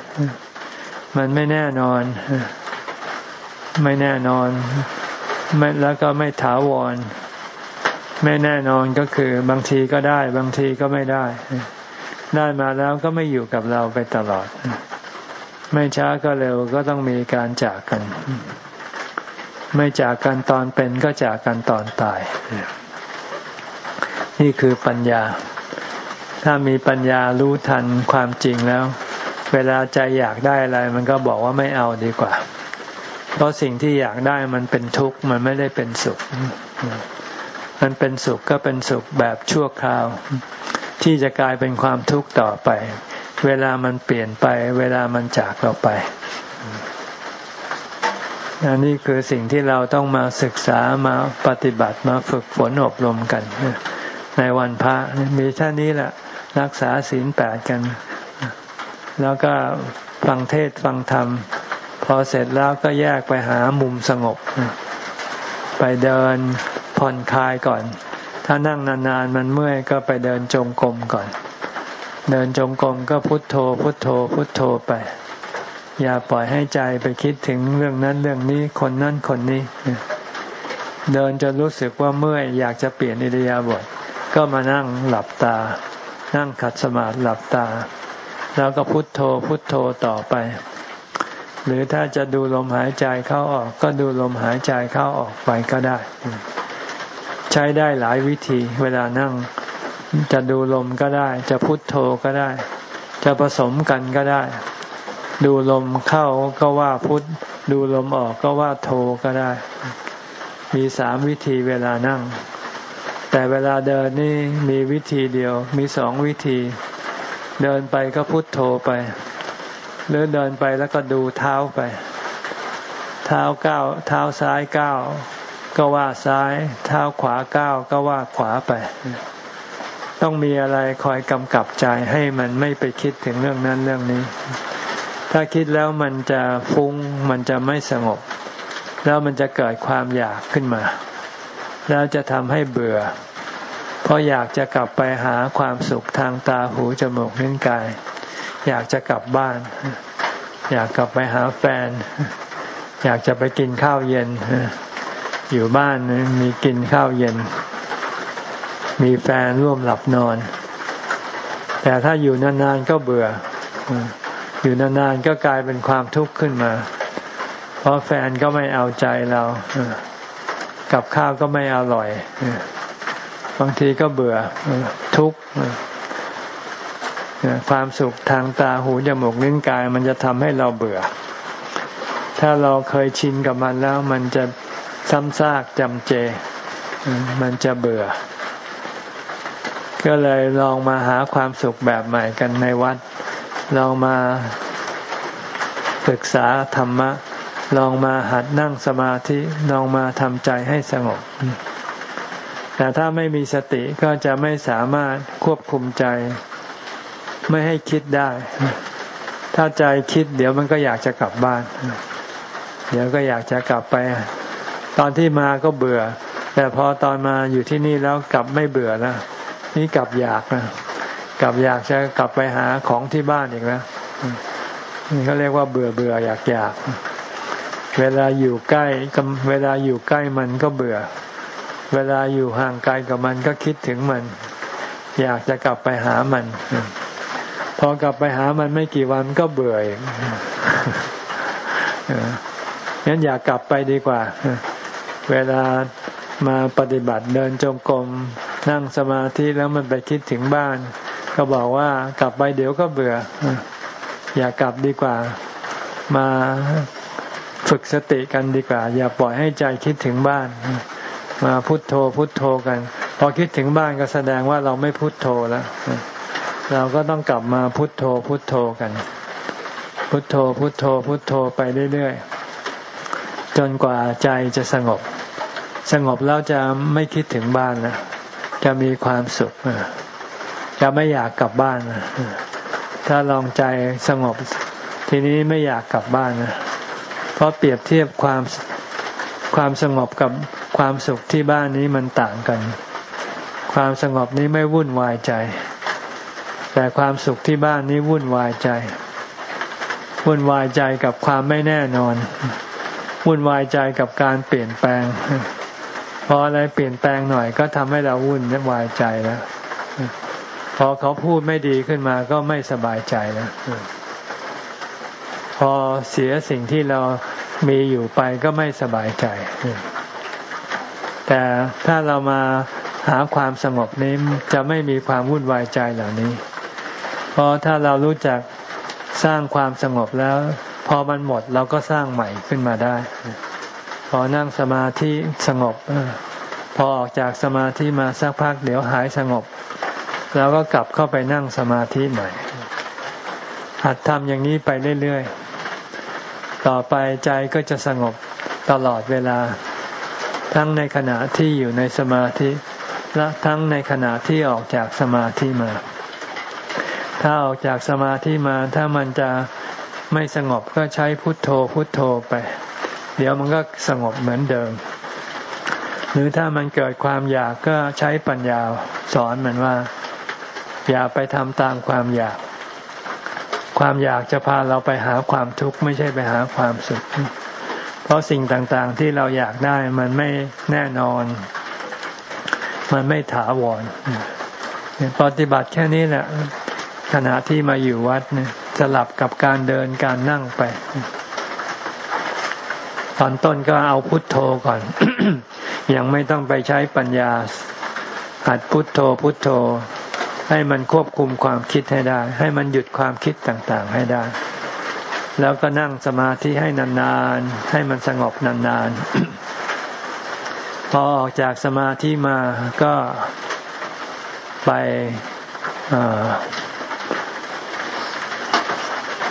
มันไม่แน่นอน ไม่แน่นอนไม่แล้วก็ไม่ถาวร ไม่แน่นอนก็คือบางทีก็ได้ บางทีก็ไม่ได้ ได้มาแล้วก็ไม่อยู่กับเราไปตลอด ไม่ช้าก็เร็วก็ต้องมีการจากกัน ไม่จากกันตอนเป็นก็จากกันตอนตาย นี่คือปัญญา ถ้ามีปัญญารู้ทันความจริงแล้ว เวลาใจอยากได้อะไร มันก็บอกว่าไม่เอาดีกว่า เพราะสิ่งที่อยากได้มันเป็นทุกข์มันไม่ได้เป็นสุข มันเป็นสุขก็เป็นสุขแบบชั่วคราว ที่จะกลายเป็นความทุกข์ต่อไป เวลามันเปลี่ยนไป เวลามันจากเราไปอันนี้คือสิ่งที่เราต้องมาศึกษามาปฏิบัติมาฝึกฝนอบรมกัน ในวันพระมีแค่นี้แหละรักษาศีลแปดกัน แล้วก็ฟังเทศฟังธรรม อเสร็จแล้วก็แยกไปหามุมสงบ ไปเดินผ่อนคลายก่อน ถ้านั่งนานๆมันเมื่อยก็ไปเดินจงกรมก่อน เดินจงกรมก็พุทโธ พุทโธ พุทโธไป อย่าปล่อยให้ใจไปคิดถึงเรื่องนั้นเรื่องนี้คนนั้นคนนี้ เดินจนรู้สึกว่าเมื่อยอยากจะเปลี่ยนอิริยาบถก็มานั่งหลับตา นั่งขัดสมาธิหลับตา แล้วก็พุทโธพุทโธต่อไป หรือถ้าจะดูลมหายใจเข้าออก ก็ดูลมหายใจเข้าออกไปก็ได้ ใช้ได้หลายวิธี เวลานั่ง จะดูลมก็ได้ จะพุทโธก็ได้ จะผสมกันก็ได้ ดูลมเข้าก็ว่าพุทดูลมออกก็ว่าโทก็ได้ มีสามวิธีเวลานั่ง แต่เวลาเดินนี่มีวิธีเดียว มีสองวิธี เดินไปก็พุทโธไป หรือเดินไปแล้วก็ดูเท้าไป เท้าก้าวเท้าซ้ายก้าวก็ว่าซ้าย เท้าขวาก้าวก็ว่าขวาไป ต้องมีอะไรคอยกำกับใจให้มันไม่ไปคิดถึงเรื่องนั้นเรื่องนี้ ถ้าคิดแล้วมันจะฟุ้งมันจะไม่สงบ แล้วมันจะเกิดความอยากขึ้นมา แล้วจะทำให้เบื่อ เพราะอยากจะกลับไปหาความสุขทางตาหูจมูกนิ้วกาย อยากจะกลับบ้าน อยากกลับไปหาแฟน อยากจะไปกินข้าวเย็น อยู่บ้านมีกินข้าวเย็น มีแฟนร่วมหลับนอน แต่ถ้าอยู่นานๆก็เบื่อ อยู่นานๆก็กลายเป็นความทุกข์ขึ้นมา เพราะแฟนก็ไม่เอาใจเรากับข้าวก็ไม่อร่อย บางทีก็เบื่อทุกข์ ความสุขทางตาหูจมูกนิ้วกาย มันจะทำให้เราเบื่อ ถ้าเราเคยชินกับมันแล้ว มันจะซ้ำซากจำเจ มันจะเบื่อ ก็เลยลองมาหาความสุขแบบใหม่กันในวัด ลองมาศึกษาธรรมะ ลองมาหัดนั่งสมาธิ ลองมาทำใจให้สงบ แต่ถ้าไม่มีสติก็จะไม่สามารถควบคุมใจ ไม่ให้คิดได้ ถ้าใจคิด เดี๋ยวมันก็อยากจะกลับบ้าน เดี๋ยวก็อยากจะกลับไป ตอนที่มาก็เบื่อ แต่พอตอนมาอยู่ที่นี่แล้วกลับไม่เบื่อแล้วนี่กลับอยากนะกลับอยากจะกลับไปหาของที่บ้านอีกแล้วนี่เขาเรียกว่าเบื่อเบื่ออยากอยากเวลาอยู่ใกล้กเวลาอยู่ใกล้มันก็เบื่อ เวลาอยู่ห่างไกลกับมันก็คิดถึงมัน อยากจะกลับไปหามัน พอกลับไปหามันไม่กี่วันก็เบื่ออีกงั้นอยากกลับไปดีกว่า เวลามาปฏิบัติเดินจงกรมนั่งสมาธิแล้วมันไปคิดถึงบ้าน ก็บอกว่ากลับไปเดี๋ยวก็เบื่อ อย่ากลับดีกว่า มาฝึกสติกันดีกว่า อย่าปล่อยให้ใจคิดถึงบ้าน มาพุทโธพุทโธกัน พอคิดถึงบ้านก็แสดงว่าเราไม่พุทโธแล้ว เราก็ต้องกลับมาพุทโธพุทโธกัน พุทโธพุทโธพุทโธไปเรื่อยๆ จนกว่าใจจะสงบ สงบแล้วจะไม่คิดถึงบ้านนะจะมีความสุขจะไม่อยากกลับบ้านนะถ้าลองใจสงบ ทีนี้ไม่อยากกลับบ้านนะเพราะเปรียบเทียบความความสงบกับความสุขที่บ้านนี้มันต่างกัน ความสงบนี้ไม่วุ่นวายใจ แต่ความสุขที่บ้านนี้วุ่นวายใจ วุ่นวายใจกับความไม่แน่นอน วุ่นวายใจกับการเปลี่ยนแปลง พออะไรเปลี่ยนแปลงหน่อยก็ทำให้เราวุ่นวายใจแล้วพอเขาพูดไม่ดีขึ้นมาก็ไม่สบายใจแล้วพอเสียสิ่งที่เรามีอยู่ไปก็ไม่สบายใจ แต่ถ้าเรามาหาความสงบนี้จะไม่มีความวุ่นวายใจเหล่านี้ เพราะถ้าเรารู้จักสร้างความสงบแล้ว พอมันหมดเราก็สร้างใหม่ขึ้นมาได้ พอนั่งสมาธิสงบพอออกจากสมาธิมาสักพักเดี๋ยวหายสงบเราก็กลับเข้าไปนั่งสมาธิใหม่ หัดทำอย่างนี้ไปเรื่อยๆ ต่อไปใจก็จะสงบตลอดเวลา ทั้งในขณะที่อยู่ในสมาธิ และทั้งในขณะที่ออกจากสมาธิมา ถ้าออกจากสมาธิมาถ้ามันจะไม่สงบก็ใช้พุทโธพุทโธไป เดี๋ยวมันก็สงบเหมือนเดิม หรือถ้ามันเกิดความอยากก็ใช้ปัญญาสอนมันว่า อย่าไปทำตามความอยาก ความอยากจะพาเราไปหาความทุกข์ไม่ใช่ไปหาความสุข เพราะสิ่งต่างๆที่เราอยากได้มันไม่แน่นอน มันไม่ถาวรปฏิบัติแค่นี้แหละ ขณะที่มาอยู่วัดเนี่ยสลับกับการเดินการนั่งไป ตอนต้นก็เอาพุทโธก่อน ยังไม่ต้องไปใช้ปัญญาหัดพุทโธพุทโธ ให้มันควบคุมความคิดให้ได้ ให้มันหยุดความคิดต่างๆให้ได้ แล้วก็นั่งสมาธิให้นานๆ ให้มันสงบนานๆ พอออกจากสมาธิมาก็ไป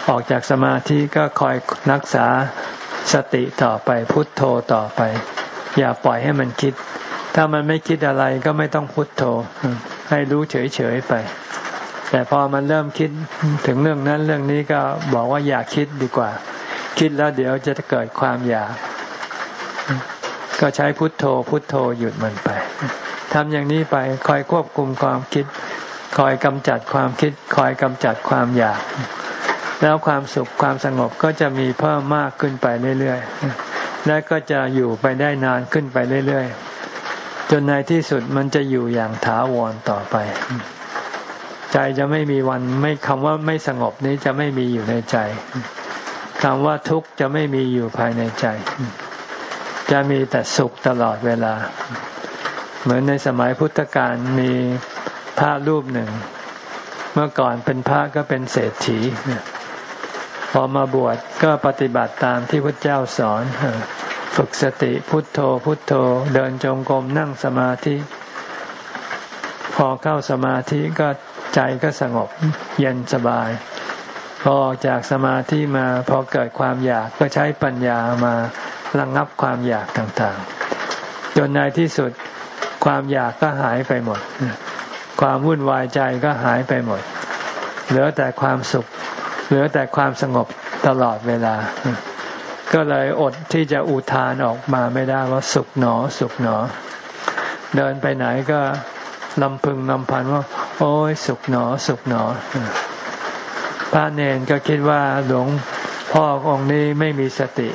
ออกจากสมาธิก็คอยรักษาสติต่อไปพุทโธต่อไป อย่าปล่อยให้มันคิด ถ้ามันไม่คิดอะไรก็ไม่ต้องพุทโธ ให้รู้เฉยๆไป แต่พอมันเริ่มคิดถึงเรื่องนั้นเรื่องนี้ก็บอกว่าอย่าคิดดีกว่า คิดแล้วเดี๋ยวจะเกิดความอยาก ก็ใช้พุทโธ พุทโธหยุดมันไปทำอย่างนี้ไปคอยควบคุมความคิด คอยกำจัดความคิด คอยกำจัดความอยาก แล้วความสุขความสงบก็จะมีเพิ่มมากขึ้นไปเรื่อยๆ และก็จะอยู่ไปได้นานขึ้นไปเรื่อยๆ จนในที่สุดมันจะอยู่อย่างถาวรต่อไป ใจจะไม่มีวันไม่คำว่าไม่สงบนี้จะไม่มีอยู่ในใจคำว่าทุกข์จะไม่มีอยู่ภายในใจ จะมีแต่สุขตลอดเวลา เหมือนในสมัยพุทธกาลมีพระรูปหนึ่ง เมื่อก่อนเป็นพระก็เป็นเศรษฐี พอมาบวชก็ปฏิบัติตามที่พระเจ้าสอน ฝึกสติพุทโธพุทโธ เดินจงกรมนั่งสมาธิ พอเข้าสมาธิก็ใจก็สงบเย็นสบาย พอออกจากสมาธิมาพอเกิดความอยากก็ใช้ปัญญามาระงงับความอยากต่างๆ จนในที่สุดความอยากก็หายไปหมด ความวุ่นวายใจก็หายไปหมด เหลือแต่ความสุข เหลือแต่ความสงบตลอดเวลา ก็เลยอดที่จะอุทานออกมาไม่ได้ว่าสุขหนอ สุขหนอ เดินไปไหนก็ลำพึงลำพันว่า โอ้ยสุขหนอ สุขหนอ พระเนนก็คิดว่าหลวงพ่อองค์นี้ไม่มีสติ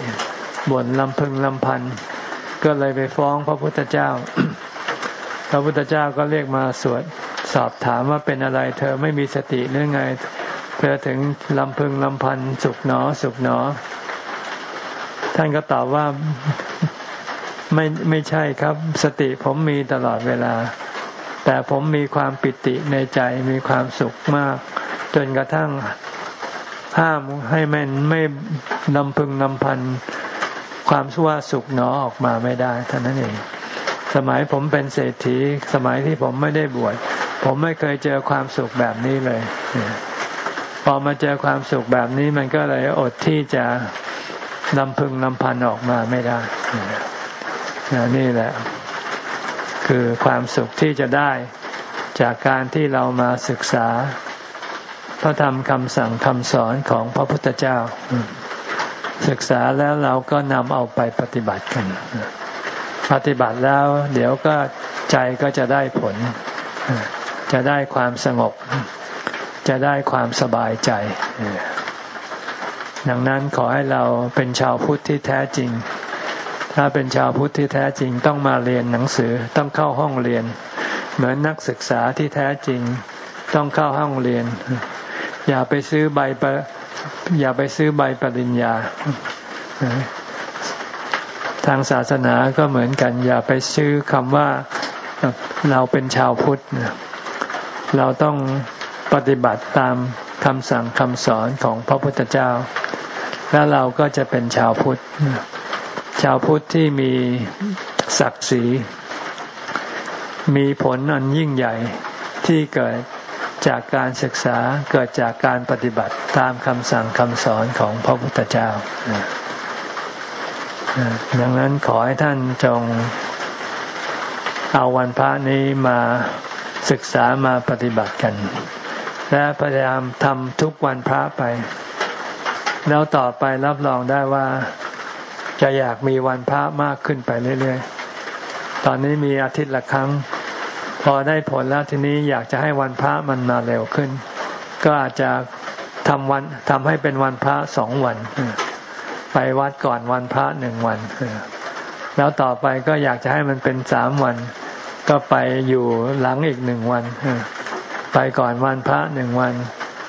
บ่นลำพึงลำพัน ก็เลยไปฟ้องพระพุทธเจ้า พระพุทธเจ้าก็เรียกมาสวดสอบถามว่าเป็นอะไร เธอไม่มีสติหรือไง เธอถึงลำพึงลำพันสุขหนอสุขหนอ ท่านก็ตอบว่าไม่ไม่ใช่ครับ สติผมมีตลอดเวลา แต่ผมมีความปิติในใจมีความสุขมาก จนกระทั่งห้ามให้มันไม่นำพึงนำพันความสุว่าสุขหนอออกมาไม่ได้ท่านั้นเองสมัยผมเป็นเศรษฐี สมัยที่ผมไม่ได้บวชผมไม่เคยเจอความสุขแบบนี้เลย พอมาเจอความสุขแบบนี้มันก็เลยอดที่จะลำพึงลำพันออกมาไม่ได้นี่แหละ คือความสุขที่จะได้จากการที่เรามาศึกษา พระธรรมคำสั่งคำสอนของพระพุทธเจ้า ศึกษาแล้วเราก็นำเอาไปปฏิบัติกัน ปฏิบัติแล้ว เดี๋ยวก็ใจก็จะได้ผล จะได้ความสงบ จะได้ความสบายใจ ดังนั้นขอให้เราเป็นชาวพุทธที่แท้จริง ถ้าเป็นชาวพุทธที่แท้จริงต้องมาเรียนหนังสือต้องเข้าห้องเรียน เหมือนนักศึกษาที่แท้จริง ต้องเข้าห้องเรียน อย่าไปซื้อใบอย่าไปซื้อใบปริญญาทางศาสนาก็เหมือนกัน อย่าไปซื้อคำว่าเราเป็นชาวพุทธเราต้อง ปฏิบัติตามคำสั่งคำสอนของพระพุทธเจ้า แล้วเราก็จะเป็นชาวพุทธ ชาวพุทธที่มีศักดิ์ศรี มีผลอันยิ่งใหญ่ที่เกิดจากการศึกษาเกิดจากการปฏิบัติตามคำสั่งคำสอนของพระพุทธเจ้า ดังนั้นขอให้ท่านจงเอาวันพระนี้มาศึกษามาปฏิบัติกัน และพยายามทำทุกวันพระไป แล้วต่อไปรับรองได้ว่า จะอยากมีวันพระมากขึ้นไปเรื่อยๆ ตอนนี้มีอาทิตย์ละครั้ง พอได้ผลแล้วทีนี้อยากจะให้วันพระมันมาเร็วขึ้น ก็อาจจะทำวันทำให้เป็นวันพระสองวัน ไปวัดก่อนวันพระหนึ่งวัน แล้วต่อไปก็อยากจะให้มันเป็นสามวัน ก็ไปอยู่หลังอีกหนึ่งวัน ไปก่อนวันพระหนึ่งวัน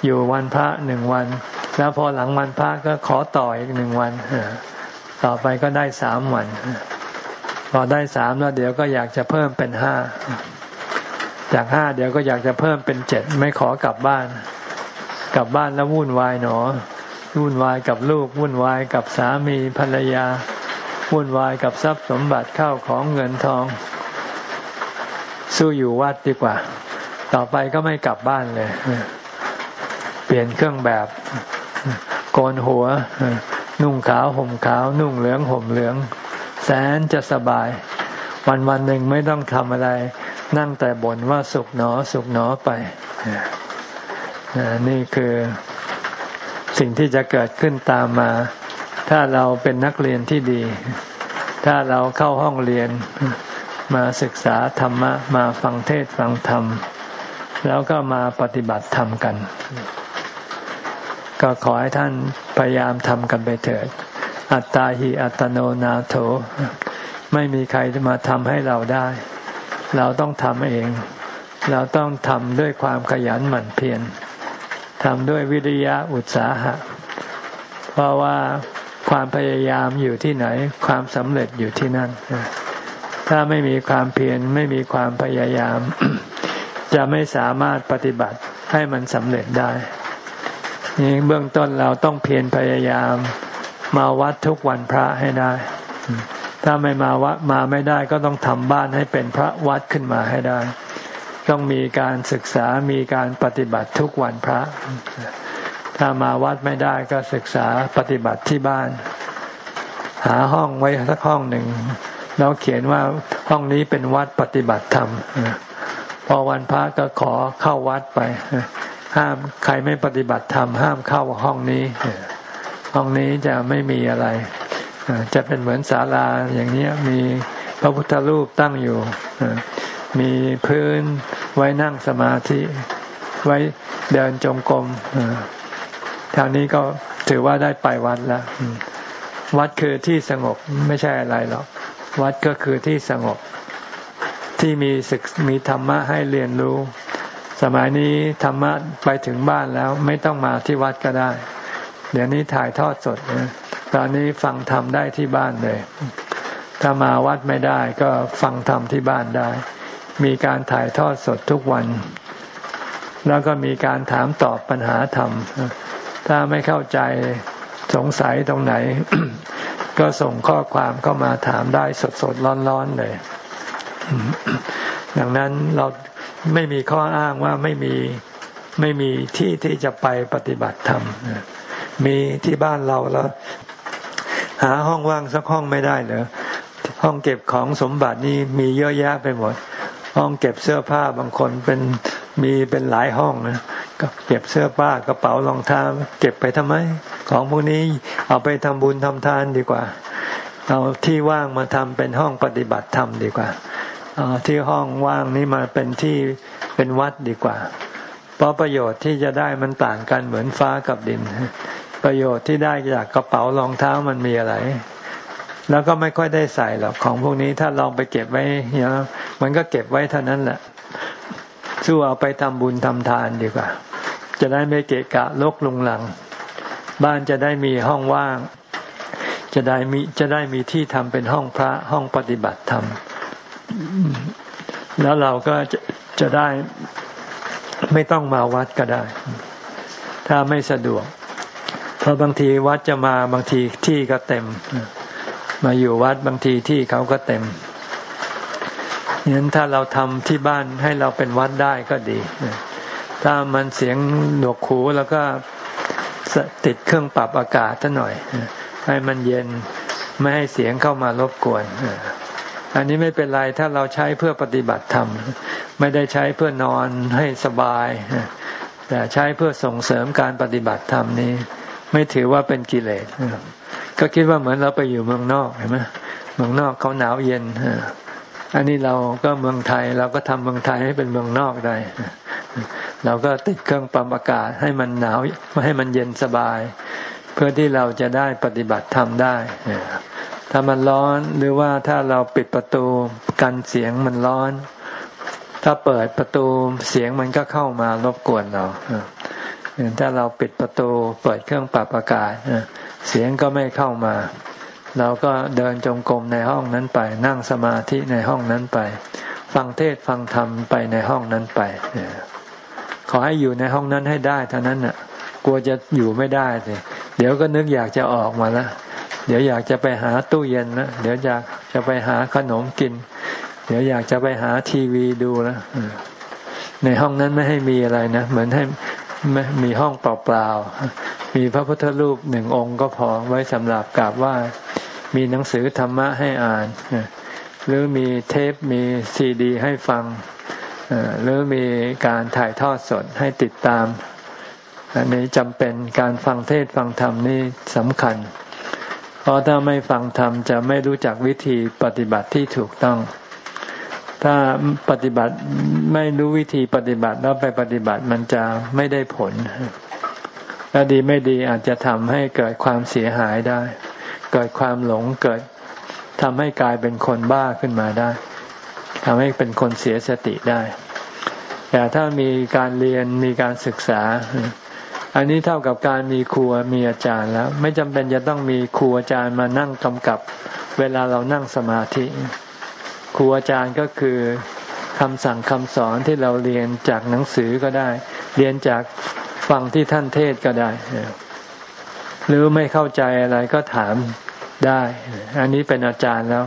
อยู่วันพระหนึ่งวัน แล้วพอหลังวันพระก็ขอต่ออีกหนึ่งวันต่อไปก็ได้สามวัน พอได้สามแล้วเดี๋ยวก็อยากจะเพิ่มเป็นห้าจากห้าเดี๋ยวก็อยากจะเพิ่มเป็นเจ็ดไม่ขอกลับบ้าน กลับบ้านแล้ววุ่นวายหนอ วุ่นวายกับลูก วุ่นวายกับสามีภรรยา วุ่นวายกับทรัพย์สมบัติเข้าของเงินทอง สู้อยู่วัดดีกว่า ต่อไปก็ไม่กลับบ้านเลย เปลี่ยนเครื่องแบบโกนหัว นุ่งขาวห่มขาว นุ่งเหลืองห่มเหลือง แสนจะสบาย วันวันหนึ่งไม่ต้องทำอะไร นั่งแต่บ่นว่าสุขหนอสุขหนอไป นี่คือสิ่งที่จะเกิดขึ้นตามมา ถ้าเราเป็นนักเรียนที่ดี ถ้าเราเข้าห้องเรียนมาศึกษาธรรมะ มาฟังเทศฟังธรรม แล้วก็มาปฏิบัติธรรมกัน ก็ขอให้ท่านพยายามทำกันไปเถิด อัตตาหิอัตโนนาโถ ไม่มีใครจะมาทำให้เราได้ เราต้องทำเอง เราต้องทำด้วยความขยันหมั่นเพียรทำด้วยวิริยะอุตสาหะ เพราะว่าความพยายามอยู่ที่ไหน ความสำเร็จอยู่ที่นั่น ถ้าไม่มีความเพียรไม่มีความพยายาม จะไม่สามารถปฏิบัติให้มันสำเร็จได้นี่เบื้องต้นเราต้องเพียรพยายามมาวัดทุกวันพระให้ได้ ถ้าไม่มาวัดมาไม่ได้ก็ต้องทำบ้านให้เป็นพระวัดขึ้นมาให้ได้ ต้องมีการศึกษามีการปฏิบัติทุกวันพระ ถ้ามาวัดไม่ได้ก็ศึกษาปฏิบัติที่บ้าน หาห้องไว้สักห้องหนึ่งแล้วเขียนว่าห้องนี้เป็นวัดปฏิบัติธรรม พอวันพระก็ขอเข้าวัดไป ห้ามใครไม่ปฏิบัติธรรมห้ามเข้าห้องนี้ ห้องนี้จะไม่มีอะไร จะเป็นเหมือนศาลาอย่างนี้มีพระพุทธรูปตั้งอยู่ มีพื้นไว้นั่งสมาธิ ไว้เดินจงกรมทางนี้ก็ถือว่าได้ไปวัดแล้ว วัดคือที่สงบไม่ใช่อะไรหรอก วัดก็คือที่สงบ ที่มีศึกมีธรรมะให้เรียนรู้ สมัยนี้ธรรมะไปถึงบ้านแล้วไม่ต้องมาที่วัดก็ได้ เดี๋ยวนี้ถ่ายทอดสดตอนนี้ฟังธรรมได้ที่บ้านเลย ถ้ามาวัดไม่ได้ก็ฟังธรรมที่บ้านได้ มีการถ่ายทอดสดทุกวัน แล้วก็มีการถามตอบปัญหาธรรม ถ้าไม่เข้าใจสงสัยตรงไหน ก็ส่งข้อความเข้ามาถามได้สดสดร้อนๆเลย ดังนั้นเราไม่มีข้ออ้างว่าไม่มีไม่มีที่ที่จะไปปฏิบัติธรรมมีที่บ้านเราแล้ว หาห้องว่างสักห้องไม่ได้เหรอห้องเก็บของสมบัตินี่มีเยอะแยะไปหมด ห้องเก็บเสื้อผ้าบางคนเป็นมีเป็นหลายห้องนะก็เก็บเสื้อผ้ากระเป๋ารองเท้าเก็บไปทำไม ของพวกนี้เอาไปทำบุญทำทานดีกว่า เอาที่ว่างมาทำเป็นห้องปฏิบัติธรรมดีกว่า ที่ห้องว่างนี้มาเป็นที่เป็นวัดดีกว่า เพราะประโยชน์ที่จะได้มันต่างกันเหมือนฟ้ากับดิน ประโยชน์ที่ได้จากกระเป๋ารองเท้ามันมีอะไร แล้วก็ไม่ค่อยได้ใส่หรอกของพวกนี้ถ้าลองไปเก็บไว้เนาะมันก็เก็บไว้เท่านั้นแหละสู้เอาไปทำบุญทำทานดีกว่า จะได้ไม่เกะกะลกลุงหลัง บ้านจะได้มีห้องว่าง จะได้มีจะได้มีที่ทำเป็นห้องพระห้องปฏิบัติธรรม แล้วเราก็จะจะได้ไม่ต้องมาวัดก็ได้ ถ้าไม่สะดวก เพราะบางทีวัดจะมาบางทีที่ก็เต็ม มาอยู่วัดบางทีที่เขาก็เต็มงั้นถ้าเราทำที่บ้านให้เราเป็นวัดได้ก็ดี ถ้ามันเสียงหนวกหูแล้วก็ติดเครื่องปรับอากาศซะหน่อย ให้มันเย็นไม่ให้เสียงเข้ามารบกวน อันนี้ไม่เป็นไรถ้าเราใช้เพื่อปฏิบัติธรรม ไม่ได้ใช้เพื่อนอนให้สบาย แต่ใช้เพื่อส่งเสริมการปฏิบัติธรรมนี้ ไม่ถือว่าเป็นกิเลสก็คิดว่าเหมือนเราไปอยู่เมืองนอกเห็นไหมเมืองนอกเขาหนาวเย็นอันนี้เราก็เมืองไทยเราก็ทำเมืองไทยให้เป็นเมืองนอกได้เราก็ติดเครื่องปรับอากาศให้มันหนาวไม่ให้มันเย็นสบาย เพื่อที่เราจะได้ปฏิบัติธรรมได้ ถ้ามันร้อนหรือว่าถ้าเราปิดประตูกันเสียงมันร้อน ถ้าเปิดประตูเสียงมันก็เข้ามารบกวนเราถ้าเราปิดประตูเปิดเครื่องปรับอากาศเสียงก็ไม่เข้ามา เราก็เดินจงกรมในห้องนั้นไป นั่งสมาธิในห้องนั้นไป ฟังเทศฟังธรรมไปในห้องนั้นไปขอให้อยู่ในห้องนั้นให้ได้เท่านั้นน่ะ กลัวจะอยู่ไม่ได้เลยเดี๋ยวก็นึกอยากจะออกมาแล้ว เดี๋ยวอยากจะไปหาตู้เย็นนะเดี๋ยวอยากจะไปหาขนมกิน เดี๋ยวอยากจะไปหาทีวีดูแล้วในห้องนั้นไม่ให้มีอะไรนะเหมือนให้มีห้องเปล่าๆมีพระพุทธรูปหนึ่งองค์ก็พอไว้สำหรับกราบไหว่ามีหนังสือธรรมะให้อ่าน หรือมีเทปมีซีดี ให้ฟังหรือมีการถ่ายทอดสดให้ติดตาม อันนี้จำเป็นการฟังเทศฟังธรรมนี่สำคัญ เพราะถ้าไม่ฟังธรรมจะไม่รู้จักวิธีปฏิบัติที่ถูกต้อง ถ้าปฏิบัติไม่รู้วิธีปฏิบัติแล้วไปปฏิบัติมันจะไม่ได้ผล และดีไม่ดีอาจจะทำให้เกิดความเสียหายได้ เกิดความหลงเกิดทำให้กลายเป็นคนบ้าขึ้นมาได้ทำให้เป็นคนเสียสติได้ แต่ถ้ามีการเรียนมีการศึกษา อันนี้เท่ากับการมีครูมีอาจารย์แล้ว ไม่จำเป็นจะต้องมีครูอาจารย์มานั่งกำกับ เวลาเรานั่งสมาธิครูอาจารย์ก็คือคำสั่งคำสอนที่เราเรียนจากหนังสือก็ได้ เรียนจากฟังที่ท่านเทศก็ได้ หรือไม่เข้าใจอะไรก็ถามได้ อันนี้เป็นอาจารย์แล้ว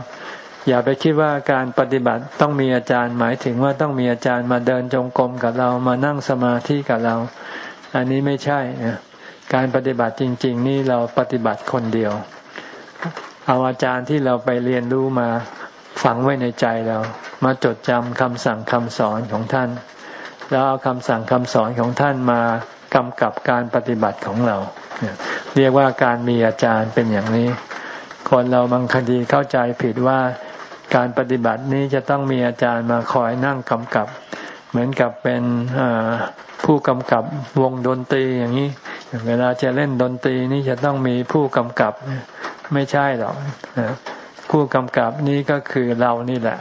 อย่าไปคิดว่าการปฏิบัติต้องมีอาจารย์ หมายถึงว่าต้องมีอาจารย์มาเดินจงกรมกับเรามานั่งสมาธิกับเรา อันนี้ไม่ใช่การปฏิบัติจริง ๆ นี่เราปฏิบัติคนเดียว เอาอาจารย์ที่เราไปเรียนรู้มาฝังไว้ในใจเรา มาจดจำคำสั่งคำสอนของท่าน แล้วเอาคำสั่งคำสอนของท่านมากำกับการปฏิบัติของเรา เรียกว่าการมีอาจารย์เป็นอย่างนี้ คนเราบางคดีเข้าใจผิดว่าการปฏิบัตินี้จะต้องมีอาจารย์มาคอยนั่งกำกับ เหมือนกับเป็นผู้กำกับวงดนตรีอย่างนี้ เวลาจะเล่นดนตรีนี่จะต้องมีผู้กำกับไม่ใช่หรอกผู้กำกับนี้ก็คือเรานี่แหละ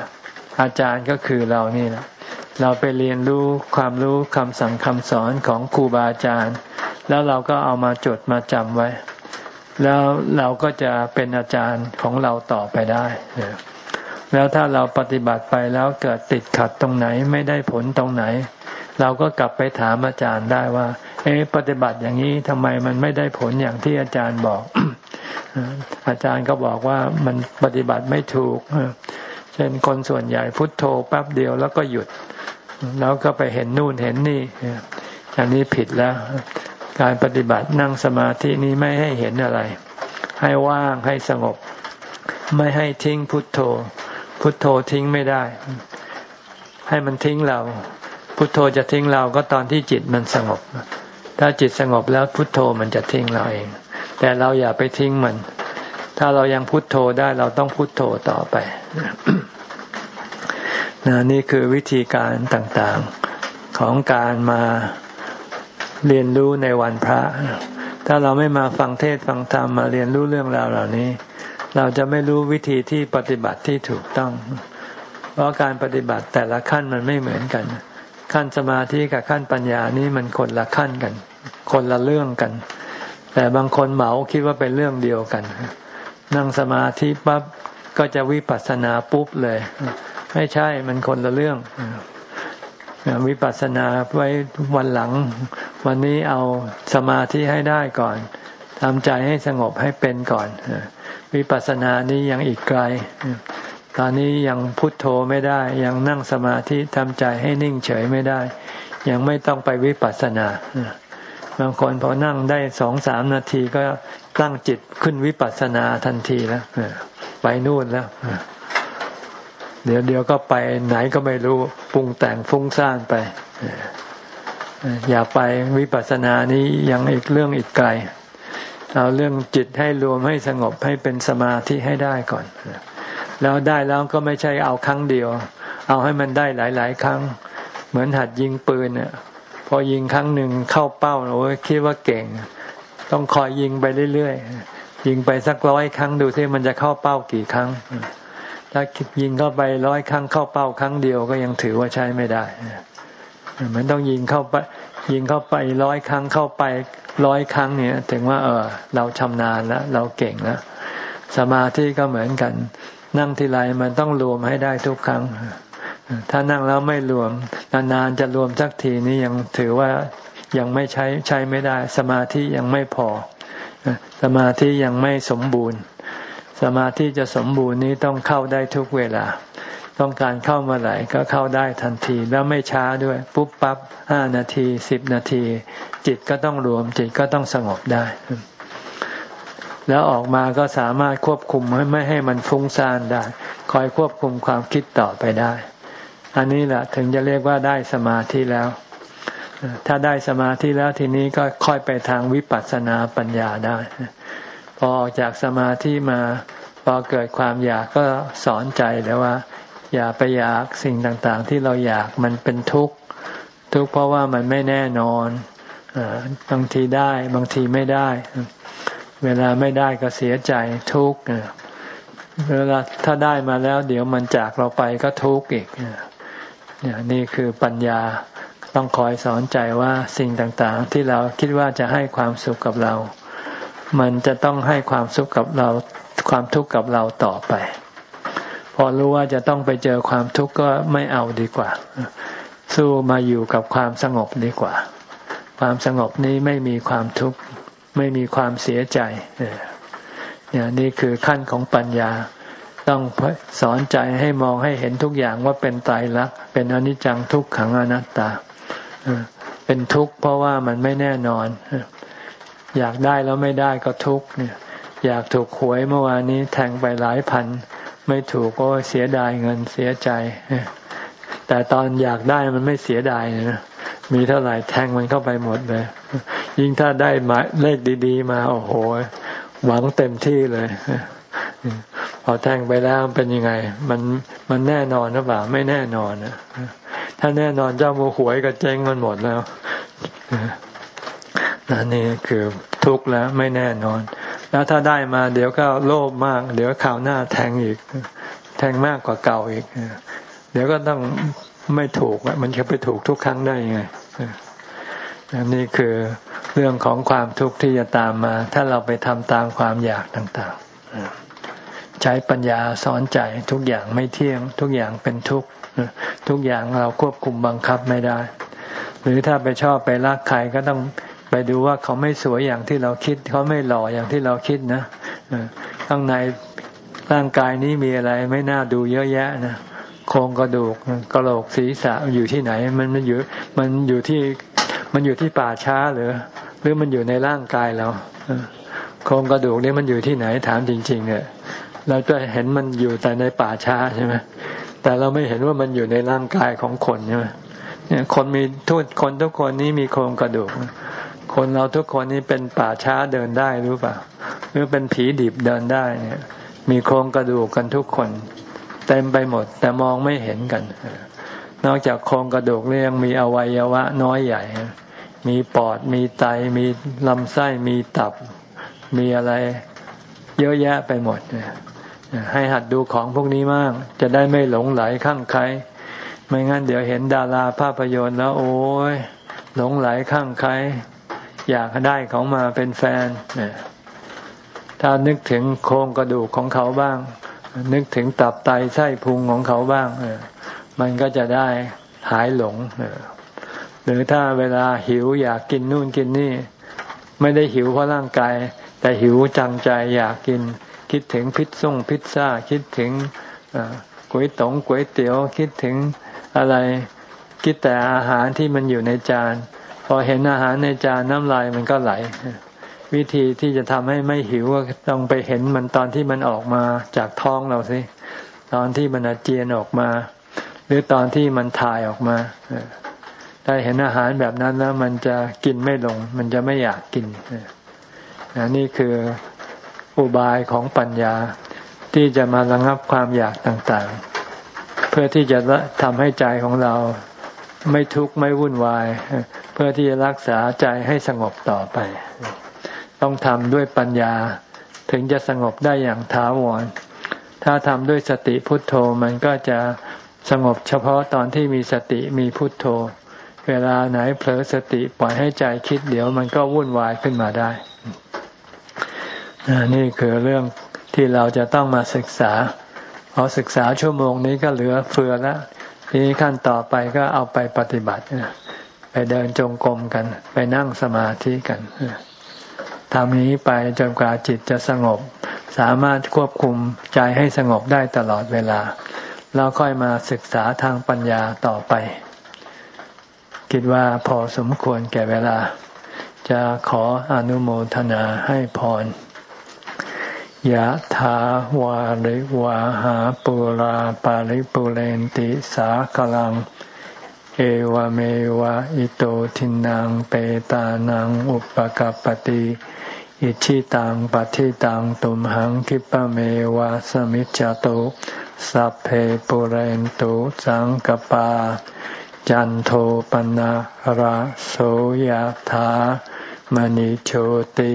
อาจารย์ก็คือเรานี่แหละ เราไปเรียนรู้ความรู้คำสั่งคำสอนของครูบาอาจารย์ แล้วเราก็เอามาจดมาจำไว้ แล้วเราก็จะเป็นอาจารย์ของเราต่อไปได้ แล้วถ้าเราปฏิบัติไปแล้วเกิดติดขัดตรงไหนไม่ได้ผลตรงไหน เราก็กลับไปถามอาจารย์ได้ว่า เอ๊ะปฏิบัติอย่างนี้ทำไมมันไม่ได้ผลอย่างที่อาจารย์บอก อาจารย์ก็บอกว่ามันปฏิบัติไม่ถูกเช่นคนส่วนใหญ่พุทโธแป๊บเดียวแล้วก็หยุด แล้วก็ไปเห็นนู่นเห็นนี่อันนี้ผิดแล้ว การปฏิบัตินั่งสมาธินี้ไม่ให้เห็นอะไร ให้ว่างให้สงบ ไม่ให้ทิ้งพุทโธ พุทโธทิ้งไม่ได้ ให้มันทิ้งเรา พุทโธจะทิ้งเราก็ตอนที่จิตมันสงบ ถ้าจิตสงบแล้วพุทโธมันจะทิ้งเราเอง แต่เราอย่าไปทิ้งมัน ถ้าเรายังพุทโธได้เราต้องพุทโธต่อไปนนี่คือวิธีการต่างๆของการมาเรียนรู้ในวันพระ ถ้าเราไม่มาฟังเทศฟังธรรมมาเรียนรู้เรื่องราวเหล่านี้ เราจะไม่รู้วิธีที่ปฏิบัติที่ถูกต้อง เพราะการปฏิบัติแต่ละขั้นมันไม่เหมือนกัน ขั้นสมาธิกับขั้นปัญญานี้มันคนละขั้นกัน คนละเรื่องกัน แต่บางคนเหมาคิดว่าเป็นเรื่องเดียวกัน นั่งสมาธิปั๊บก็จะวิปัสสนาปุ๊บเลย ไม่ใช่มันคนละเรื่องวิปัสสนาไว้วันหลัง วันนี้เอาสมาธิให้ได้ก่อนทำใจให้สงบให้เป็นก่อน วิปัสสนานี้ยังอีกไกล ตอนนี้ยังพุทโธไม่ได้ ยังนั่งสมาธิทำใจให้นิ่งเฉยไม่ได้ ยังไม่ต้องไปวิปัสสนา บางคนพอนั่งได้สองสามนาทีก็ตั้งจิตขึ้นวิปัสสนาทันทีแล้วไปนู่นแล้วเดี๋ยวเดี๋ยวก็ไปไหนก็ไม่รู้ปรุงแต่งฟุ้งซ่านไปอย่าไปวิปัสสนานี้ยังอีกเรื่องอีกไกล เอาเรื่องจิตให้รวมให้สงบให้เป็นสมาธิให้ได้ก่อน แล้วได้แล้วก็ไม่ใช่เอาครั้งเดียว เอาให้มันได้หลาย ๆ ครั้ง เหมือนหัดยิงปืนเนี่ยพอยิงครั้งหนึ่งเข้าเป้าโอ้ยคิดว่าเก่ง ต้องคอยยิงไปเรื่อยๆยิงไปสักร้อยครั้งดูซิมันจะเข้าเป้ากี่ครั้งถ้ายิงเข้าไปร้อยครั้งเข้าเป้าครั้งเดียวก็ยังถือว่าใช้ไม่ได้มันต้องยิงเข้าไป ยิงเข้าไปร้อยครั้งเข้าไป ร้อยครั้งเนี่ย ถึงว่า เออ เราชำนาญแล้วเราเก่งแล้วสมาธิก็เหมือนกัน นั่งทีไรมันต้องรวมให้ได้ทุกครั้ง ถ้านั่งแล้วไม่รวมนานๆจะรวมสักทีนี้ยังถือว่ายังไม่ใช้ใช้ไม่ได้ สมาธิยังไม่พอ สมาธิยังไม่สมบูรณ์ สมาธิจะสมบูรณ์นี้ต้องเข้าได้ทุกเวลา ต้องการเข้ามาไหลก็เข้าได้ทันทีแล้วไม่ช้าด้วย ปุ๊บปั๊บห้านาทีสิบนาที จิตก็ต้องรวมจิตก็ต้องสงบได้ แล้วออกมาก็สามารถควบคุมไม่ให้มันฟุ้งซ่านได้ คอยควบคุมความคิดต่อไปได้ อันนี้แหละถึงจะเรียกว่าได้สมาธิแล้ว ถ้าได้สมาธิแล้วทีนี้ก็ค่อยไปทางวิปัสสนาปัญญาได้ พอออกจากสมาธิมาพอเกิดความอยากก็สอนใจแล้วว่า อย่าไปอยากสิ่งต่างๆ ที่เราอยากมันเป็นทุกข์ทุกข์เพราะว่ามันไม่แน่นอนบางทีได้บางทีไม่ได้ เวลาไม่ได้ก็เสียใจทุกข์เวลาถ้าได้มาแล้ว เดี๋ยวมันจากเราไปก็ทุกข์อีกนี่คือปัญญาต้องคอยสอนใจว่าสิ่งต่างๆ ที่เราคิดว่าจะให้ความสุขกับเรา มันจะต้องให้ความสุขกับเรา ความทุกข์กับเราต่อไป พอรู้ว่าจะต้องไปเจอความทุกข์ก็ไม่เอาดีกว่า สู้มาอยู่กับความสงบดีกว่า ความสงบนี้ไม่มีความทุกข์ไม่มีความเสียใจเนี่ยนี่คือขั้นของปัญญา ต้องสอนใจให้มองให้เห็นทุกอย่างว่าเป็นตายรักเป็นอนิจจังทุกขังอนัตตาเป็นทุกข์เพราะว่ามันไม่แน่นอน อยากได้แล้วไม่ได้ก็ทุกข์เนี่ย อยากถูกหวยเมื่อวานนี้แทงไปหลายพัน ไม่ถูกก็เสียดายเงินเสียใจ แต่ตอนอยากได้มันไม่เสียดายนะมีเท่าไหร่แทงมันเข้าไปหมดเลย ยิ่งถ้าได้หมายเลขดี ๆ มาโอ้โห หวังเต็มที่เลย พอแทงไปแล้วเป็นยังไง มันมันแน่นอนหรือเปล่าไม่แน่นอนนะถ้าแน่นอนเจ้าโมหวยก็เจ๊งมันหมดแล้วนนี่คือทุกข์แล้วไม่แน่นอน แล้วถ้าได้มาเดี๋ยวก็โลภมาก เดี๋ยวข่าวหน้าแทงอีก แทงมากกว่าเก่าอีก เดี๋ยวก็ต้องไม่ถูกมันจะไปถูกทุกครั้งได้ยังไงนี่คือเรื่องของความทุกข์ที่จะตามมา ถ้าเราไปทำตามความอยากต่างๆ ใช้ปัญญาสอนใจทุกอย่างไม่เที่ยง ทุกอย่างเป็นทุกข์ทุกอย่างเราควบคุมบังคับไม่ได้ หรือถ้าไปชอบไปรักใครก็ต้อง ไปดูว่าเขาไม่สวยอย่างที่เราคิด เขาไม่หล่ออย่างที่เราคิดนะข้างในร่างกายนี้มีอะไรไม่น่าดูเยอะแยะนะโครงกระดูกกระโหลกศีรษะอยู่ที่ไหน มันมันอยู่มันอยู่ที่มันอยู่ที่ป่าช้าหรือหรือมันอยู่ในร่างกายเราโครงกระดูกนี้มันอยู่ที่ไหนถามจริง ๆ เนี่ย เราจะเห็นมันอยู่แต่ในป่าช้าใช่ไหมแต่เราไม่เห็นว่ามันอยู่ในร่างกายของคนใช่ไหมเนี่ยคนมีทุกคนทุกคนนี้มีโครงกระดูก คนเราทุกคนนี้เป็นป่าช้าเดินได้รู้ป่ะหรือเป็นผีดิบเดินได้เนี่ย มีโครงกระดูกกันทุกคน เต็มไปหมด แต่มองไม่เห็นกัน นอกจากโครงกระดูกเรียงมีอวัยวะ น้อยใหญ่ มีปอดมีไตมีลำไส้มีตับ มีอะไร เยอะแยะไปหมดเนี่ยให้หัดดูของพวกนี้มาก จะได้ไม่หลงไหลข้างใครไม่งั้นเดี๋ยวเห็นดาราภาพยนตร์แล้ว โอ้ยหลงไหลข้างใคร อยากได้ของมาเป็นแฟนถ้านึกถึงโครงกระดูกของเขาบ้าง นึกถึงตับไตไส้พุงของเขาบ้างมันก็จะได้หายหลงหรือถ้าเวลาหิวอยากกินนู่นกินนี่ ไม่ได้หิวเพราะร่างกาย แต่หิวจังใจอยากกิน คิดถึงพิซซ่งพิซซ่า คิดถึงก๋วยต๋งก๋วยเตี๋ยว คิดถึงอะไร คิดแต่อาหารที่มันอยู่ในจาน พอเห็นอาหารในจานน้ำลายมันก็ไหล วิธีที่จะทำให้ไม่หิวก็ต้องไปเห็นมันตอนที่มันออกมาจากท้องเราสิตอนที่มันอาเจียนออกมา หรือตอนที่มันถ่ายออกมาถ้าเห็นอาหารแบบนั้นแล้ว มันจะกินไม่ลง มันจะไม่อยากกินนี่คืออุบายของปัญญาที่จะมาระงับความอยากต่างๆ เพื่อที่จะทำให้ใจของเรา ไม่ทุกข์ไม่วุ่นวาย เพื่อที่จะรักษาใจให้สงบต่อไป ต้องทำด้วยปัญญาถึงจะสงบได้อย่างถาวร ถ้าทำด้วยสติพุทโธมันก็จะสงบเฉพาะตอนที่มีสติมีพุทโธ เวลาไหนเผลอสติปล่อยให้ใจคิดเดี๋ยวมันก็วุ่นวายขึ้นมาได้ นี่คือเรื่องที่เราจะต้องมาศึกษาพอศึกษาชั่วโมงนี้ก็เหลือเฟือแล้ว ทีนี้ขั้นต่อไปก็เอาไปปฏิบัติไปเดินจงกรมกัน ไปนั่งสมาธิกันทำนี้ไปจนกว่าจิตจะสงบ สามารถควบคุมใจให้สงบได้ตลอดเวลา แล้วค่อยมาศึกษาทางปัญญาต่อไป คิดว่าพอสมควรแก่เวลา จะขออนุโมทนาให้พร ยะถาวาริวาหาปุราปาริปุเรนติสากลัง เอวเมวะอิโตทินังเปตานังอุปกัปติอิชิตังปฏิตังตุมหังคิปะเมวะสมิจจโตสัพเพปุเรนตุสังกปา จันโทปนะระโสยธามณิโชติ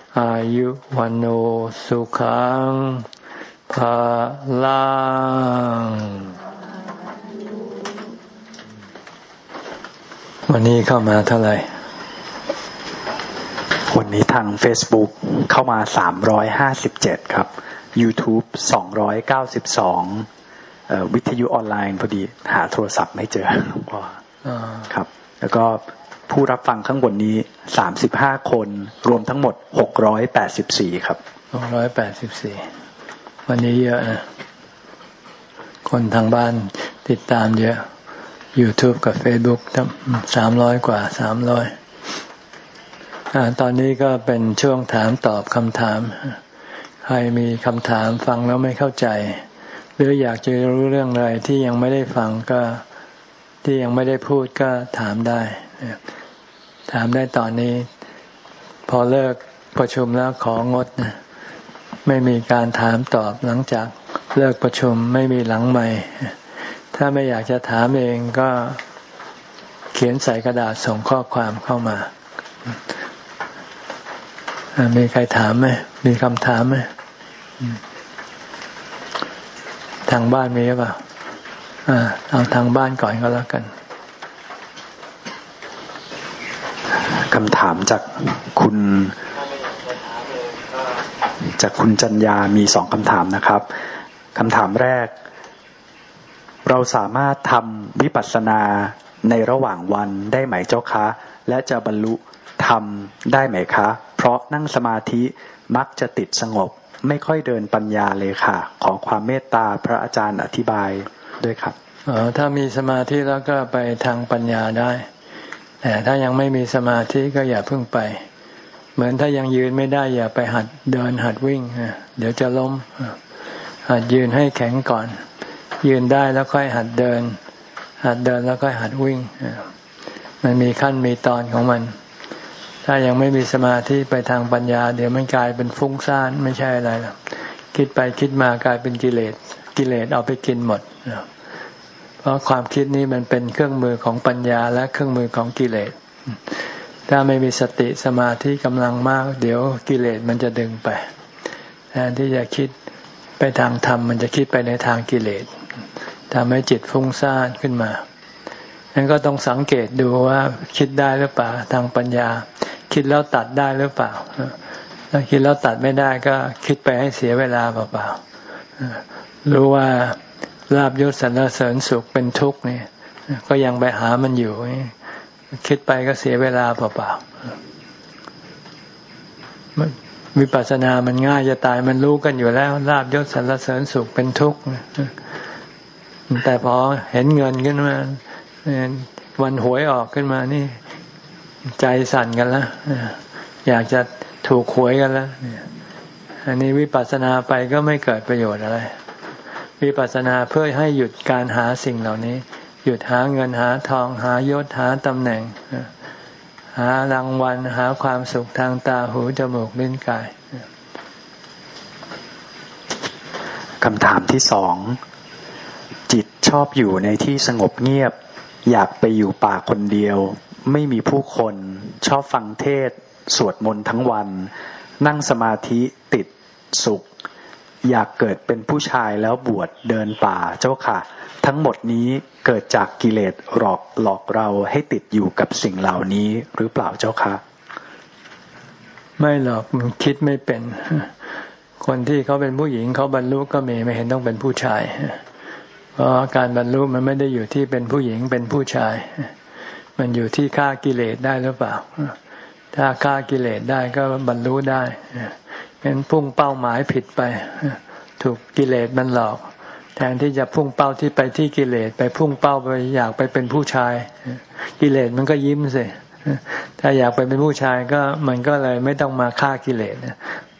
อายุวันโอสุขังภาลังวันนี้เข้ามาเท่าไหร่ วันนี้ทาง Facebook เข้ามา 357 ครับ YouTube 292 วิทยุออนไลน์พอดีหาโทรศัพท์ไม่เจอหลวงพ่อครับแล้วก็ ผู้รับฟังข้างบนนี้35คน รวมทั้งหมด684ครับ684วันนี้เยอะนะ คนทางบ้านติดตามเยอะ YouTube กับ Facebook สามร้อยกว่าสามร้อยตอนนี้ก็เป็นช่วงถามตอบคำถาม ใครมีคำถามฟังแล้วไม่เข้าใจ หรืออยากจะรู้เรื่องอะไรที่ยังไม่ได้ฟังก็ที่ยังไม่ได้พูดก็ถามได้ ถามได้ตอนนี้ พอเลิกประชุมแล้วของดนะไม่มีการถามตอบหลังจากเลิกประชุมไม่มีหลังใหม่ ถ้าไม่อยากจะถามเองก็เขียนใส่กระดาษส่งข้อความเข้ามา มีใครถามไหม มีคำถามไหม ทางบ้านมีหรือเปล่า เอาทางบ้านก่อนก็แล้วกัน คำถามจากคุณจากคุณจัญญามีสองคำถามนะครับคำถามแรก เราสามารถทำวิปัสสนาในระหว่างวันได้ไหมเจ้าคะ และจะบรรลุทำได้ไหมคะ เพราะนั่งสมาธิมักจะติดสงบ ไม่ค่อยเดินปัญญาเลยค่ะ ขอความเมตตาพระอาจารย์อธิบายด้วยครับออถ้ามีสมาธิแล้วก็ไปทางปัญญาได้ แต่ถ้ายังไม่มีสมาธิก็อย่าเพิ่งไป เหมือนถ้ายังยืนไม่ได้อย่าไปหัดเดินหัดวิ่งเดี๋ยวจะล้มหัดยืนให้แข็งก่อน ยืนได้แล้วค่อยหัดเดิน หัดเดินแล้วค่อยหัดวิ่งมันมีขั้นมีตอนของมัน ถ้ายังไม่มีสมาธิไปทางปัญญา เดี๋ยวมันกลายเป็นฟุ้งซ่านไม่ใช่อะไรหรอกคิดไปคิดมากลายเป็นกิเลส กิเลสเอาไปกินหมด เพราะความคิดนี้มันเป็นเครื่องมือของปัญญาและเครื่องมือของกิเลส ถ้าไม่มีสติสมาธิกำลังมาก เดี๋ยวกิเลสมันจะดึงไปแทนที่จะคิดไปทางธรรมมันจะคิดไปในทางกิเลสทำให้จิตฟุ้งซ่านขึ้นมานั้นก็ต้องสังเกตดูว่าคิดได้หรือเปล่าทางปัญญา คิดแล้วตัดได้หรือเปล่าถ้าคิดแล้วตัดไม่ได้ก็คิดไปให้เสียเวลาเปล่าๆรู้ว่า ลาบยศสรรเสริญสุขเป็นทุกข์นี่ก็ยังไปหามันอยู่ คิดไปก็เสียเวลาเปล่าๆวิปัสสนามันง่ายจะตายมันรู้กันอยู่แล้วลาบยศสรรเสริญสุขเป็นทุกข์แต่พอเห็นเงินขึ้นมาวันหวยออกขึ้นมานี่ ใจสั่นกันแล้วอยากจะถูกหวยกันแล้วอันนี้วิปัสสนาไปก็ไม่เกิดประโยชน์อะไร วิปัสสนาเพื่อให้หยุดการหาสิ่งเหล่านี้ หยุดหาเงินหาทองหายศหาตำแหน่ง หารางวัลหาความสุขทางตาหูจมูกลิ้นกายคำถามที่สองจิตชอบอยู่ในที่สงบเงียบ อยากไปอยู่ป่าคนเดียว ไม่มีผู้คนชอบฟังเทศ สวดมนต์ทั้งวัน นั่งสมาธิติดสุข อยากเกิดเป็นผู้ชายแล้วบวชเดินป่าเจ้าค่ะ ทั้งหมดนี้เกิดจากกิเลสหลอกหลอกเราให้ติดอยู่กับสิ่งเหล่านี้หรือเปล่าเจ้าค่ะ ไม่หรอกมันคิดไม่เป็น คนที่เขาเป็นผู้หญิงเขาบรรลุก็มีไม่เห็นต้องเป็นผู้ชายเพราะการบรรลุมันไม่ได้อยู่ที่เป็นผู้หญิงเป็นผู้ชาย มันอยู่ที่ฆ่ากิเลสได้หรือเปล่า ถ้าฆ่ากิเลสได้ก็บรรลุได้ เป็นพุ่งเป้าหมายผิดไป ถูกกิเลสมันหลอก แทนที่จะพุ่งเป้าที่ไปที่กิเลสไปพุ่งเป้าไปอยากไปเป็นผู้ชาย กิเลสมันก็ยิ้มสิถ้าอยากไปเป็นผู้ชายก็มันก็เลยไม่ต้องมาฆ่ากิเลส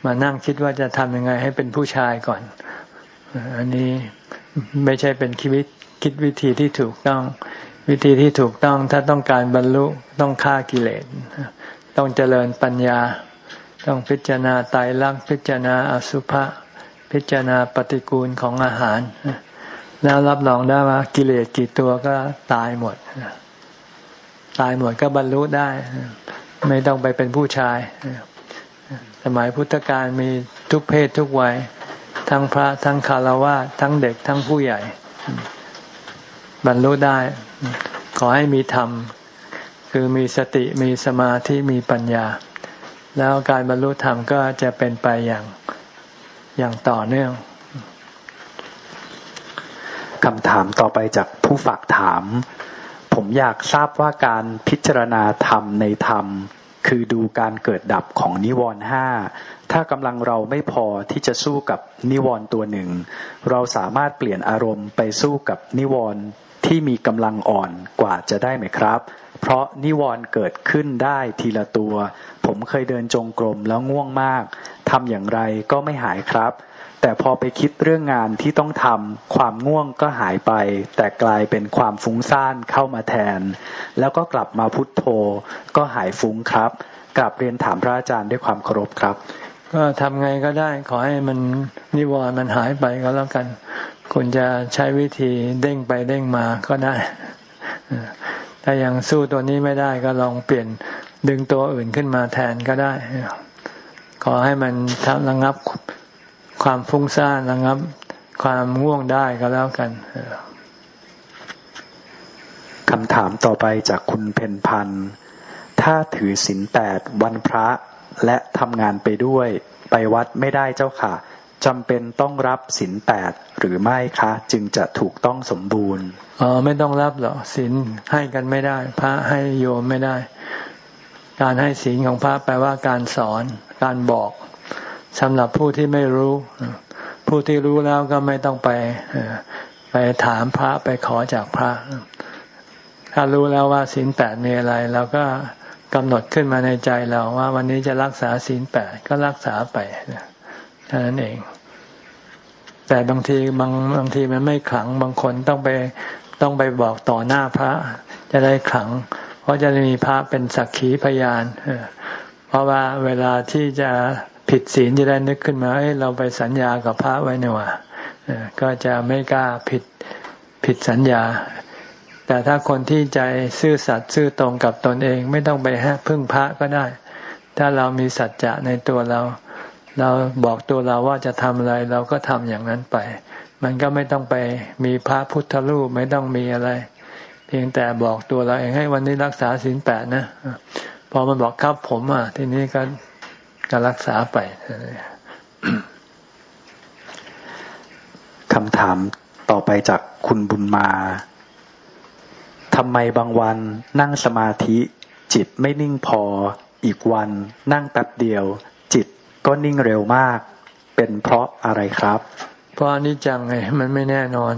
มานั่งคิดว่าจะทำยังไงให้เป็นผู้ชายก่อน อันนี้ไม่ใช่เป็นคิดคิดวิธีที่ถูกต้อง วิธีที่ถูกต้องถ้าต้องการบรรลุต้องฆ่ากิเลสต้องเจริญปัญญา ต้องพิจารณาไตรลักษณ์พิจารณาอสุภะพิจารณาปฏิกูลของอาหาร แล้วรับรองได้ว่ากิเลสกี่ตัวก็ตายหมด ตายหมดก็บรรลุได้ ไม่ต้องไปเป็นผู้ชาย สมัยพุทธกาลมีทุกเพศทุกวัย ทั้งพระทั้งคารวะทั้งเด็กทั้งผู้ใหญ่ บรรลุได้ ขอให้มีธรรม คือมีสติมีสมาธิมีปัญญา แล้วการบรรลุธรรมก็จะเป็นไปอย่างอย่างต่อเนื่องคำถามต่อไปจากผู้ฝากถาม ผมอยากทราบว่าการพิจารณาธรรมในธรรม คือดูการเกิดดับของนิวรณ์ห้าถ้ากำลังเราไม่พอที่จะสู้กับนิวรณ์ตัวหนึ่ง เราสามารถเปลี่ยนอารมณ์ไปสู้กับนิวรณ์ ที่มีกำลังอ่อนกว่าจะได้ไหมครับ เพราะนิวรณ์เกิดขึ้นได้ทีละตัว ผมเคยเดินจงกรมแล้วง่วงมากทำอย่างไรก็ไม่หายครับ แต่พอไปคิดเรื่องงานที่ต้องทำความง่วงก็หายไป แต่กลายเป็นความฟุ้งซ่านเข้ามาแทน แล้วก็กลับมาพุทโธ ก็หายฟุ้งครับกลับเรียนถามพระอาจารย์ด้วยความเคารพครับ ก็ทำไงก็ได้ ขอให้มันนิวรณ์มันหายไปก็แล้วกัน คุณจะใช้วิธีเด้งไปเด้งมาก็ได้ถ้ายังสู้ตัวนี้ไม่ได้ก็ลองเปลี่ยนดึงตัวอื่นขึ้นมาแทนก็ได้ขอให้มันระงับความฟุ้งซ่านระงับความง่วงได้ก็แล้วกันคำถามต่อไปจากคุณเพนพันธ์ถ้าถือศีลแปดวันพระและทำงานไปด้วย ไปวัดไม่ได้เจ้าค่ะ จำเป็นต้องรับศีลแปดหรือไม่คะ จึงจะถูกต้องสมบูรณ์อ๋อไม่ต้องรับหรอกศีลให้กันไม่ได้ พระให้โยมไม่ได้ การให้ศีลของพระแปลว่าการสอน การบอกสำหรับผู้ที่ไม่รู้ ผู้ที่รู้แล้วก็ไม่ต้องไปไปถามพระไปขอจากพระ ถ้ารู้แล้วว่าศีลแปดมีอะไรเราก็กำหนดขึ้นมาในใจเราว่า วันนี้จะรักษาศีลแปดก็รักษาไปเท่านั้นเอง แต่บางทีบางบางทีมันไม่ขลังบางคนต้องไปต้องไปบอกต่อหน้าพระ จะได้ขลัง เพราะจะมีพระเป็นสักขีพยานเพราะว่าเวลาที่จะผิดศีลจะได้นึกขึ้นมาเอ้เราไปสัญญากับพระไว้เนี่ยว่าก็จะไม่กล้าผิดผิดสัญญา แต่ถ้าคนที่ใจซื่อสัตย์ซื่อตรงกับตนเอง ไม่ต้องไปพึ่งพระก็ได้ ถ้าเรามีสัจจะในตัวเรา เราบอกตัวเราว่าจะทำอะไร เราก็ทำอย่างนั้นไป มันก็ไม่ต้องไปมีพระพุทธรูปไม่ต้องมีอะไร เพียงแต่บอกตัวเราเองให้วันนี้รักษาศีลแปดนะพอมันบอกครับผมอะ ทีนี้ก็ก็รักษาไปคำถามต่อไปจากคุณบุญมาทำไมบางวันนั่งสมาธิ จิตไม่นิ่งพอ อีกวันนั่งแป๊บเดียว ก็นิ่งเร็วมาก เป็นเพราะอะไรครับ เพราะนิจังไงมันไม่แน่นอน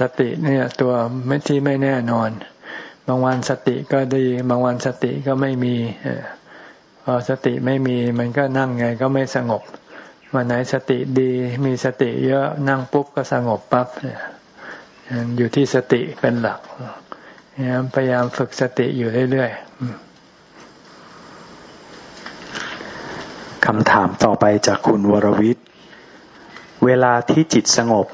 สติเนี่ยตัวไม่ที่ไม่แน่นอน บางวันสติก็ดี บางวันสติก็ไม่มีพอสติไม่มีมันก็นั่งไงก็ไม่สงบวันไหนสติดีมีสติเยอะนั่งปุ๊บก็สงบปั๊บเนี่ยอยู่ที่สติเป็นหลักพยายามฝึกสติอยู่เรื่อยๆำถามต่อไปจากคุณวรวิทย์ เวลาที่จิตสงบ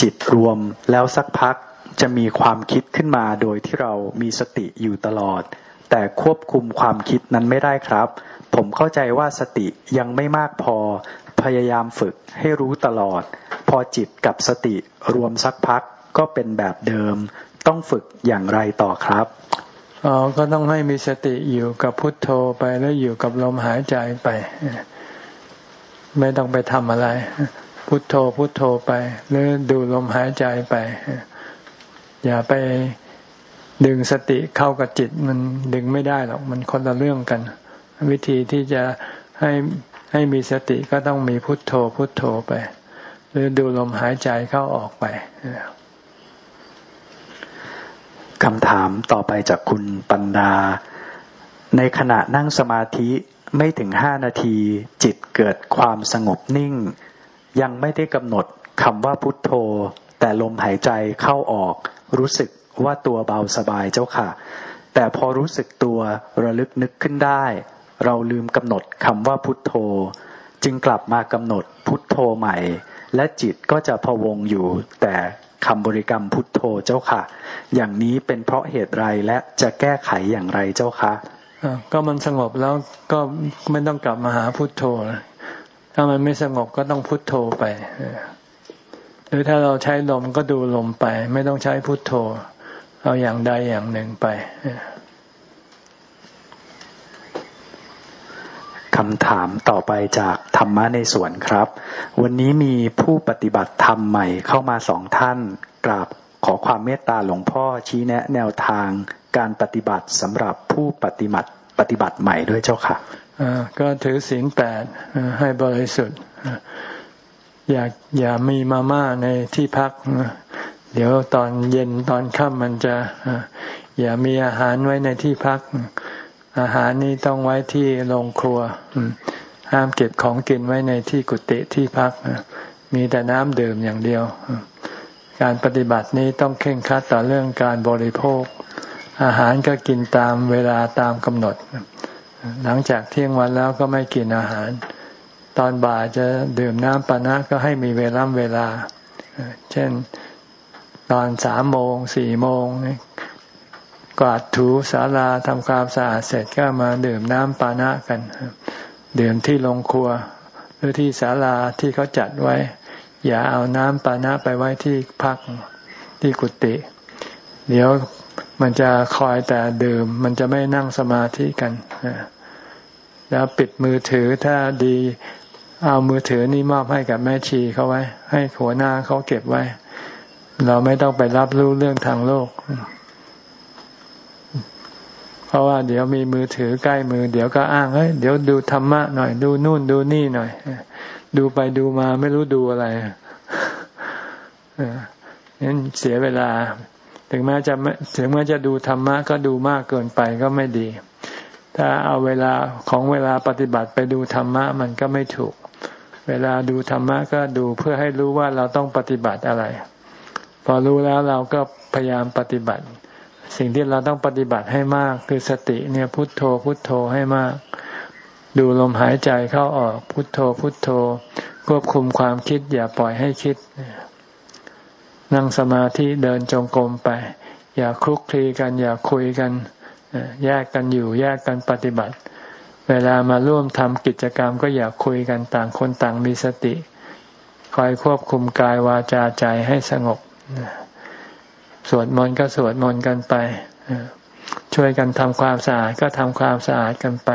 จิตรวมแล้วสักพักจะมีความคิดขึ้นมาโดยที่เรามีสติอยู่ตลอด แต่ควบคุมความคิดนั้นไม่ได้ครับ ผมเข้าใจว่าสติยังไม่มากพอ พยายามฝึกให้รู้ตลอด พอจิตกับสติรวมสักพักก็เป็นแบบเดิม ต้องฝึกอย่างไรต่อครับออก็ต้องให้มีสติอยู่กับพุทโธไปแล้วอยู่กับลมหายใจไป ไม่ต้องไปทำอะไร พุทโธพุทโธไป หรือดูลมหายใจไป อย่าไปดึงสติเข้ากับจิตมันดึงไม่ได้หรอกมันคนละเรื่องกัน วิธีที่จะให้ให้มีสติก็ต้องมีพุทโธพุทโธไป หรือดูลมหายใจเข้าออกไปคำถามต่อไปจากคุณปันดา ในขณะนั่งสมาธิ ไม่ถึงห้านาที จิตเกิดความสงบนิ่ง ยังไม่ได้กำหนดคำว่าพุทโธ แต่ลมหายใจเข้าออก รู้สึกว่าตัวเบาสบายเจ้าค่ะ แต่พอรู้สึกตัวระลึกนึกขึ้นได้ เราลืมกำหนดคำว่าพุทโธ จึงกลับมากำหนดพุทโธใหม่ และจิตก็จะพวงอยู่ แต่คำบริกรรมพุทโธเจ้าค่ะ อย่างนี้เป็นเพราะเหตุไรและจะแก้ไขอย่างไรเจ้าคะ ก็มันสงบแล้วก็ไม่ต้องกลับมาหาพุทโธ ถ้ามันไม่สงบก็ต้องพุทโธไปหรือถ้าเราใช้ลมก็ดูลมไป ไม่ต้องใช้พุทโธ เอาอย่างใดอย่างหนึ่งไปคำถามต่อไปจากธรรมะในสวนครับ วันนี้มีผู้ปฏิบัติธรรมใหม่เข้ามาสองท่านกราบขอความเมตตาหลวงพ่อชี้แนะแนวทางการปฏิบัติสำหรับผู้ปฏิบัติ ปฏิบัติใหม่ด้วยเจ้าค่ะก็ถือศีลแปดให้บริสุทธิ์อย่าอย่ามีมาม่าในที่พัก เดี๋ยวตอนเย็นตอนค่ำมันจะอย่ามีอาหารไว้ในที่พัก อาหารนี้ต้องไว้ที่โรงครัวห้ามเก็บของกินไว้ในที่กุฏิที่พักมีแต่น้ำดื่มอย่างเดียว การปฏิบัตินี้ต้องเข่งคัดต่อเรื่องการบริโภค อาหารก็กินตามเวลาตามกำหนด หลังจากเที่ยงวันแล้วก็ไม่กินอาหาร ตอนบ่ายจะดื่มน้ำปานะก็ให้มีเวลาเวลา เช่นตอนสามโมงสี่โมงกวาดถูศาลาทำความสะอาดเสร็จก็มาดื่มน้ำปานะกัน ดื่มที่โรงครัว หรือที่ศาลาที่เขาจัดไว้ อย่าเอาน้ำปานะไปไว้ที่พักที่กุฏิ เดี๋ยวมันจะคอยแต่ดื่ม มันจะไม่นั่งสมาธิกันแล้วปิดมือถือถ้าดีเอามือถือนี่มอบให้กับแม่ชีเขาไว้ ให้หัวหน้าเขาเก็บไว้ เราไม่ต้องไปรับรู้เรื่องทางโลก เพราะว่าเดี๋ยวมีมือถือใกล้มือ เดี๋ยวก็อ้างเฮ้ยเดี๋ยวดูธรรมะหน่อย ดูนู่นดูนี่หน่อย ดูไปดูมาไม่รู้ดูอะไรนั้นเสียเวลา ถึงแม้จะถึงแม้จะดูธรรมะก็ดูมากเกินไปก็ไม่ดี ถ้าเอาเวลาของเวลาปฏิบัติไปดูธรรมะมันก็ไม่ถูก เวลาดูธรรมะก็ดูเพื่อให้รู้ว่าเราต้องปฏิบัติอะไร พอรู้แล้วเราก็พยายามปฏิบัติ สิ่งที่เราต้องปฏิบัติให้มากคือสติเนี่ยพุทโธพุทโธให้มาก ดูลมหายใจเข้าออกพุทโธพุทโธ ควบคุมความคิดอย่าปล่อยให้คิดนั่ นั่งสมาธิเดินจงกรมไป อย่าคลุกคลีกัน อย่าคุยกัน แยกกันอยู่แยกกันปฏิบัติ เวลามาร่วมทำกิจกรรมก็อย่าคุยกันต่างคนต่างมีสติ คอยควบคุมกายวาจาใจให้สงบสวดมนต์ก็สวดมนต์กันไปช่วยกันทำความสะอาดก็ทำความสะอาดกันไป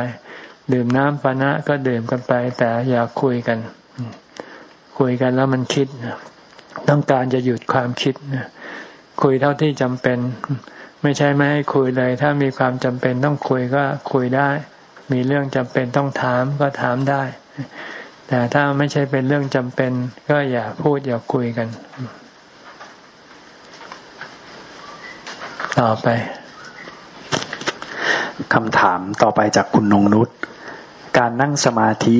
ดื่มน้ำปานะก็ดื่มกันไป แต่อย่าคุยกัน คุยกันแล้วมันคิด ต้องการจะหยุดความคิดคุยเท่าที่จำเป็น ไม่ใช่ไม่ให้คุยเลย ถ้ามีความจำเป็นต้องคุยก็คุยได้ มีเรื่องจำเป็นต้องถามก็ถามได้ แต่ถ้าไม่ใช่เป็นเรื่องจำเป็น ก็อย่าพูดอย่าคุยกัน ต่อไปคำถามต่อไปจากคุณนงนุชการนั่งสมาธิ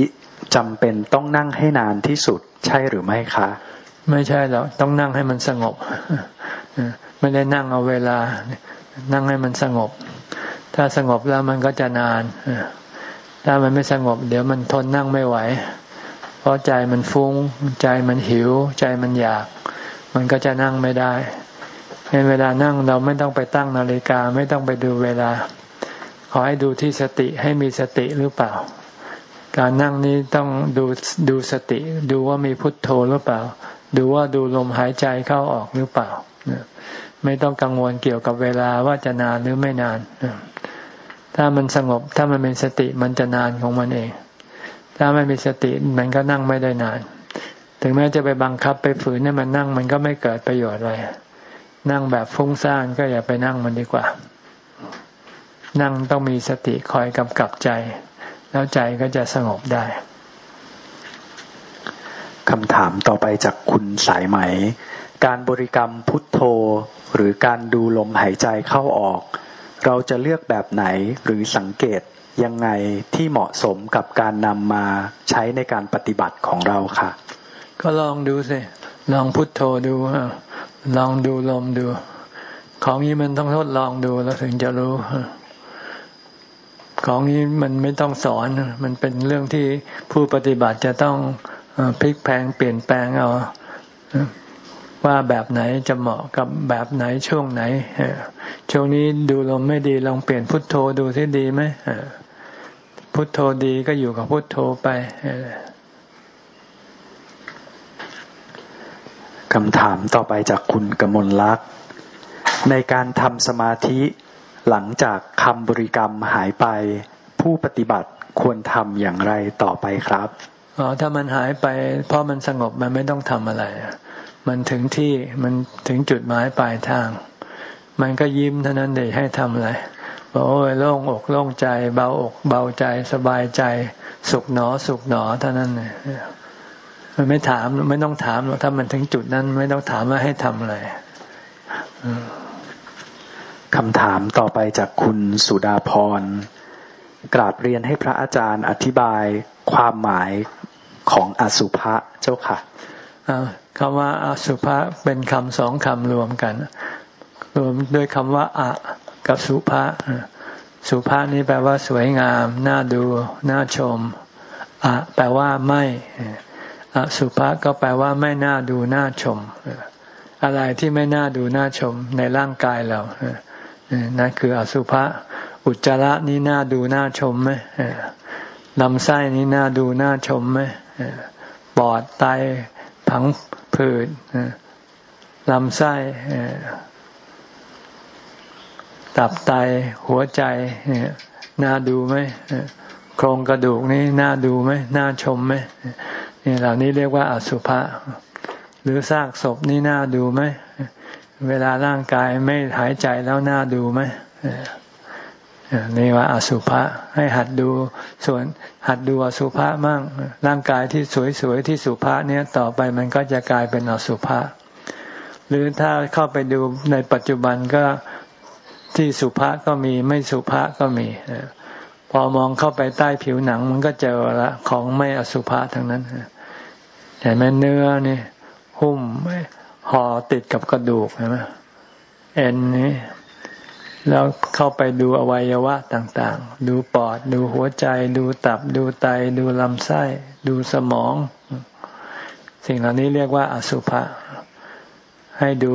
จำเป็นต้องนั่งให้นานที่สุดใช่หรือไม่คะ ไม่ใช่หรอกต้องนั่งให้มันสงบไม่ได้นั่งเอาเวลา นั่งให้มันสงบ ถ้าสงบแล้วมันก็จะนานถ้ามันไม่สงบ เดี๋ยวมันทนนั่งไม่ไหว เพราะใจมันฟุง้ง ใจมันหิว ใจมันอยาก มันก็จะนั่งไม่ได้ในเวลานั่งเราไม่ต้องไปตั้งนาฬิกาไม่ต้องไปดูเวลา ขอให้ดูที่สติให้มีสติหรือเปล่า การนั่งนี้ต้องดูดูสติ ดูว่ามีพุทโธหรือเปล่า ดูว่าดูลมหายใจเข้าออกหรือเปล่าไม่ต้องกังวลเกี่ยวกับเวลาว่าจะนานหรือไม่นานถ้ามันสงบ ถ้ามันเป็นสติมันจะนานของมันเอง ถ้าไม่มีสติมันก็นั่งไม่ได้นาน ถึงแม้จะไปบังคับไปฝืนให้มันนั่งมันก็ไม่เกิดประโยชน์อะไรนั่งแบบฟุ้งซ่านก็อย่าไปนั่งมันดีกว่า นั่งต้องมีสติคอยกำกับใจ แล้วใจก็จะสงบได้ คำถามต่อไปจากคุณสายไหม การบริกรรมพุทโธ หรือการดูลมหายใจเข้าออก เราจะเลือกแบบไหนหรือสังเกตยังไงที่เหมาะสมกับการนำมาใช้ในการปฏิบัติของเราค่ะ ก็ลองดูสิ ลองพุทโธดู ลองดูลมดู ของนี้มันต้องทดลองดูแล้วถึงจะรู้ ของนี้มันไม่ต้องสอน มันเป็นเรื่องที่ผู้ปฏิบัติจะต้อง พลิกแพงเปลี่ยนแปลงเอาว่าแบบไหนจะเหมาะกับแบบไหนช่วงไหนช่วงนี้ดูลมไม่ดีลองเปลี่ยนพุทโธดูที่ดีไหมพุทโธดีก็อยู่กับพุทโธไปคำถามต่อไปจากคุณกมลลักษ์ในการทำสมาธิหลังจากคำบริกรรมหายไป ผู้ปฏิบัติควรทำอย่างไรต่อไปครับ อ๋อถ้ามันหายไป เพราะมันสงบมันไม่ต้องทำอะไร มันถึงที่มันถึงจุดหมายปลายทาง มันก็ยิ้มเท่านั้นเดยให้ทำอะไรบอกโอ้ยโล่งอกโล่งใจ เบาอกเบาใจสบายใจ สุขหนอสุขหนอเท่านั้นเลยมันไม่ถามไม่ต้องถามหรอกถ้ามันถึงจุดนั้น ไม่ต้องถามว่าให้ทำอะไรคำถามต่อไปจากคุณสุดาพรกราบเรียนให้พระอาจารย์อธิบายความหมาย ของอสุภะเจ้าค่ะคำว่าอสุภะเป็นคำสองคำรวมกัน รวมด้วยคำว่าอะกับสุภะสุภานี้แปลว่าสวยงาม น่าดู น่าชมอะแปลว่าไม่อสุภะก็แปลว่าไม่น่าดู น่าชม อะไรที่ไม่น่าดู น่าชมในร่างกายเรา นั่นคืออสุภะอุจจาระนี่น่าดู น่าชมไหมลำไส้นี่น่าดู น่าชมไหม ปอดไตผังผืดลำไส้ตับไตหัวใจน่าดูไหมโครงกระดูกนี่น่าดูไหมน่าชมไหมนี่เหล่านี้เรียกว่าอสุภะหรือซากศพนี่น่าดูไหมเวลาร่างกายไม่หายใจแล้วน่าดูไหม นี่ว่าอสุภะให้หัดดูส่วนหัดดูอสุภะมั่งร่างกายที่สวยๆที่สุภะเนี้ยต่อไปมันก็จะกลายเป็นอสุภะหรือถ้าเข้าไปดูในปัจจุบันก็ที่สุภะก็มีไม่สุภะก็มีพอมองเข้าไปใต้ผิวหนังมันก็เจอละของไม่อสุภะทั้งนั้นเห็นไหมเนื้อนี่หุ้มห่อติดกับกระดูกใช่ไหมเอ็นนี้ แล้วเข้าไปดูอวัยวะต่างๆ ดูปอด ดูหัวใจ ดูตับ ดูไต ดูลำไส้ ดูสมอง สิ่งเหล่านี้เรียกว่าอสุภะ ให้ดู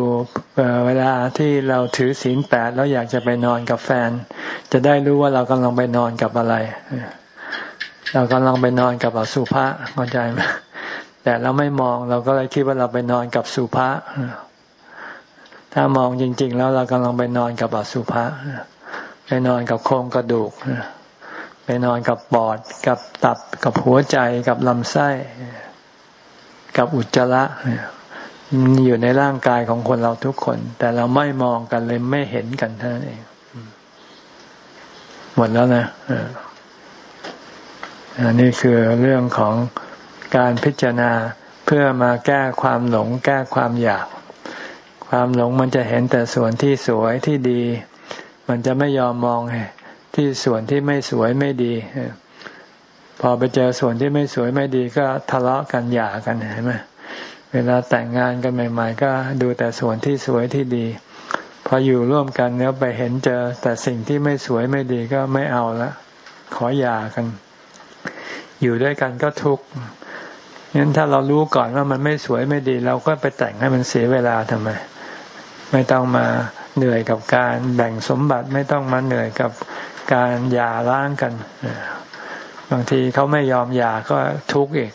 เวลาที่เราถือศีลแปดแล้วอยากจะไปนอนกับแฟน จะได้รู้ว่าเรากำลังไปนอนกับอะไร เรากำลังไปนอนกับอสุภะเข้าใจไหมแต่เราไม่มองเราก็เลยคิดว่าเราไปนอนกับสุภะ ถ้ามองจริง ๆ แล้วเรากำลังไปนอนกับอสุภะไปนอนกับโครงกระดูกไปนอนกับปอด กับตับกับหัวใจกับลำไส้ กับอุจจาระอยู่ในร่างกายของคนเราทุกคน แต่เราไม่มองกันเลยไม่เห็นกันเท่านั้นเองหมดแล้วนะอันนี้คือเรื่องของการพิจารณาเพื่อมาแก้ความหลงแก้ความอยาก ความหลงมันจะเห็นแต่ส่วนที่สวยที่ดี มันจะไม่ยอมมองที่ส่วนที่ไม่สวยไม่ดีพอไปเจอส่วนที่ไม่สวยไม่ดีก็ทะเลาะกันหย่ากันเห็นไหมเวลาแต่งงานกันใหม่ ๆ ก็ดูแต่ส่วนที่สวยที่ดี พออยู่ร่วมกันเนี้ยไปเห็นเจอ แต่สิ่งที่ไม่สวยไม่ดีก็ไม่เอาละขอหย่ากัน อยู่ด้วยกันก็ทุกข์งั้นถ้าเรารู้ก่อนว่ามันไม่สวยไม่ดี เราก็ไปแต่งให้มันเสียเวลาทำไม ไม่ต้องมาเหนื่อยกับการแบ่งสมบัติไม่ต้องมาเหนื่อยกับการหย่าร้างกัน บางทีเขาไม่ยอมหย่าก็ทุกข์อีก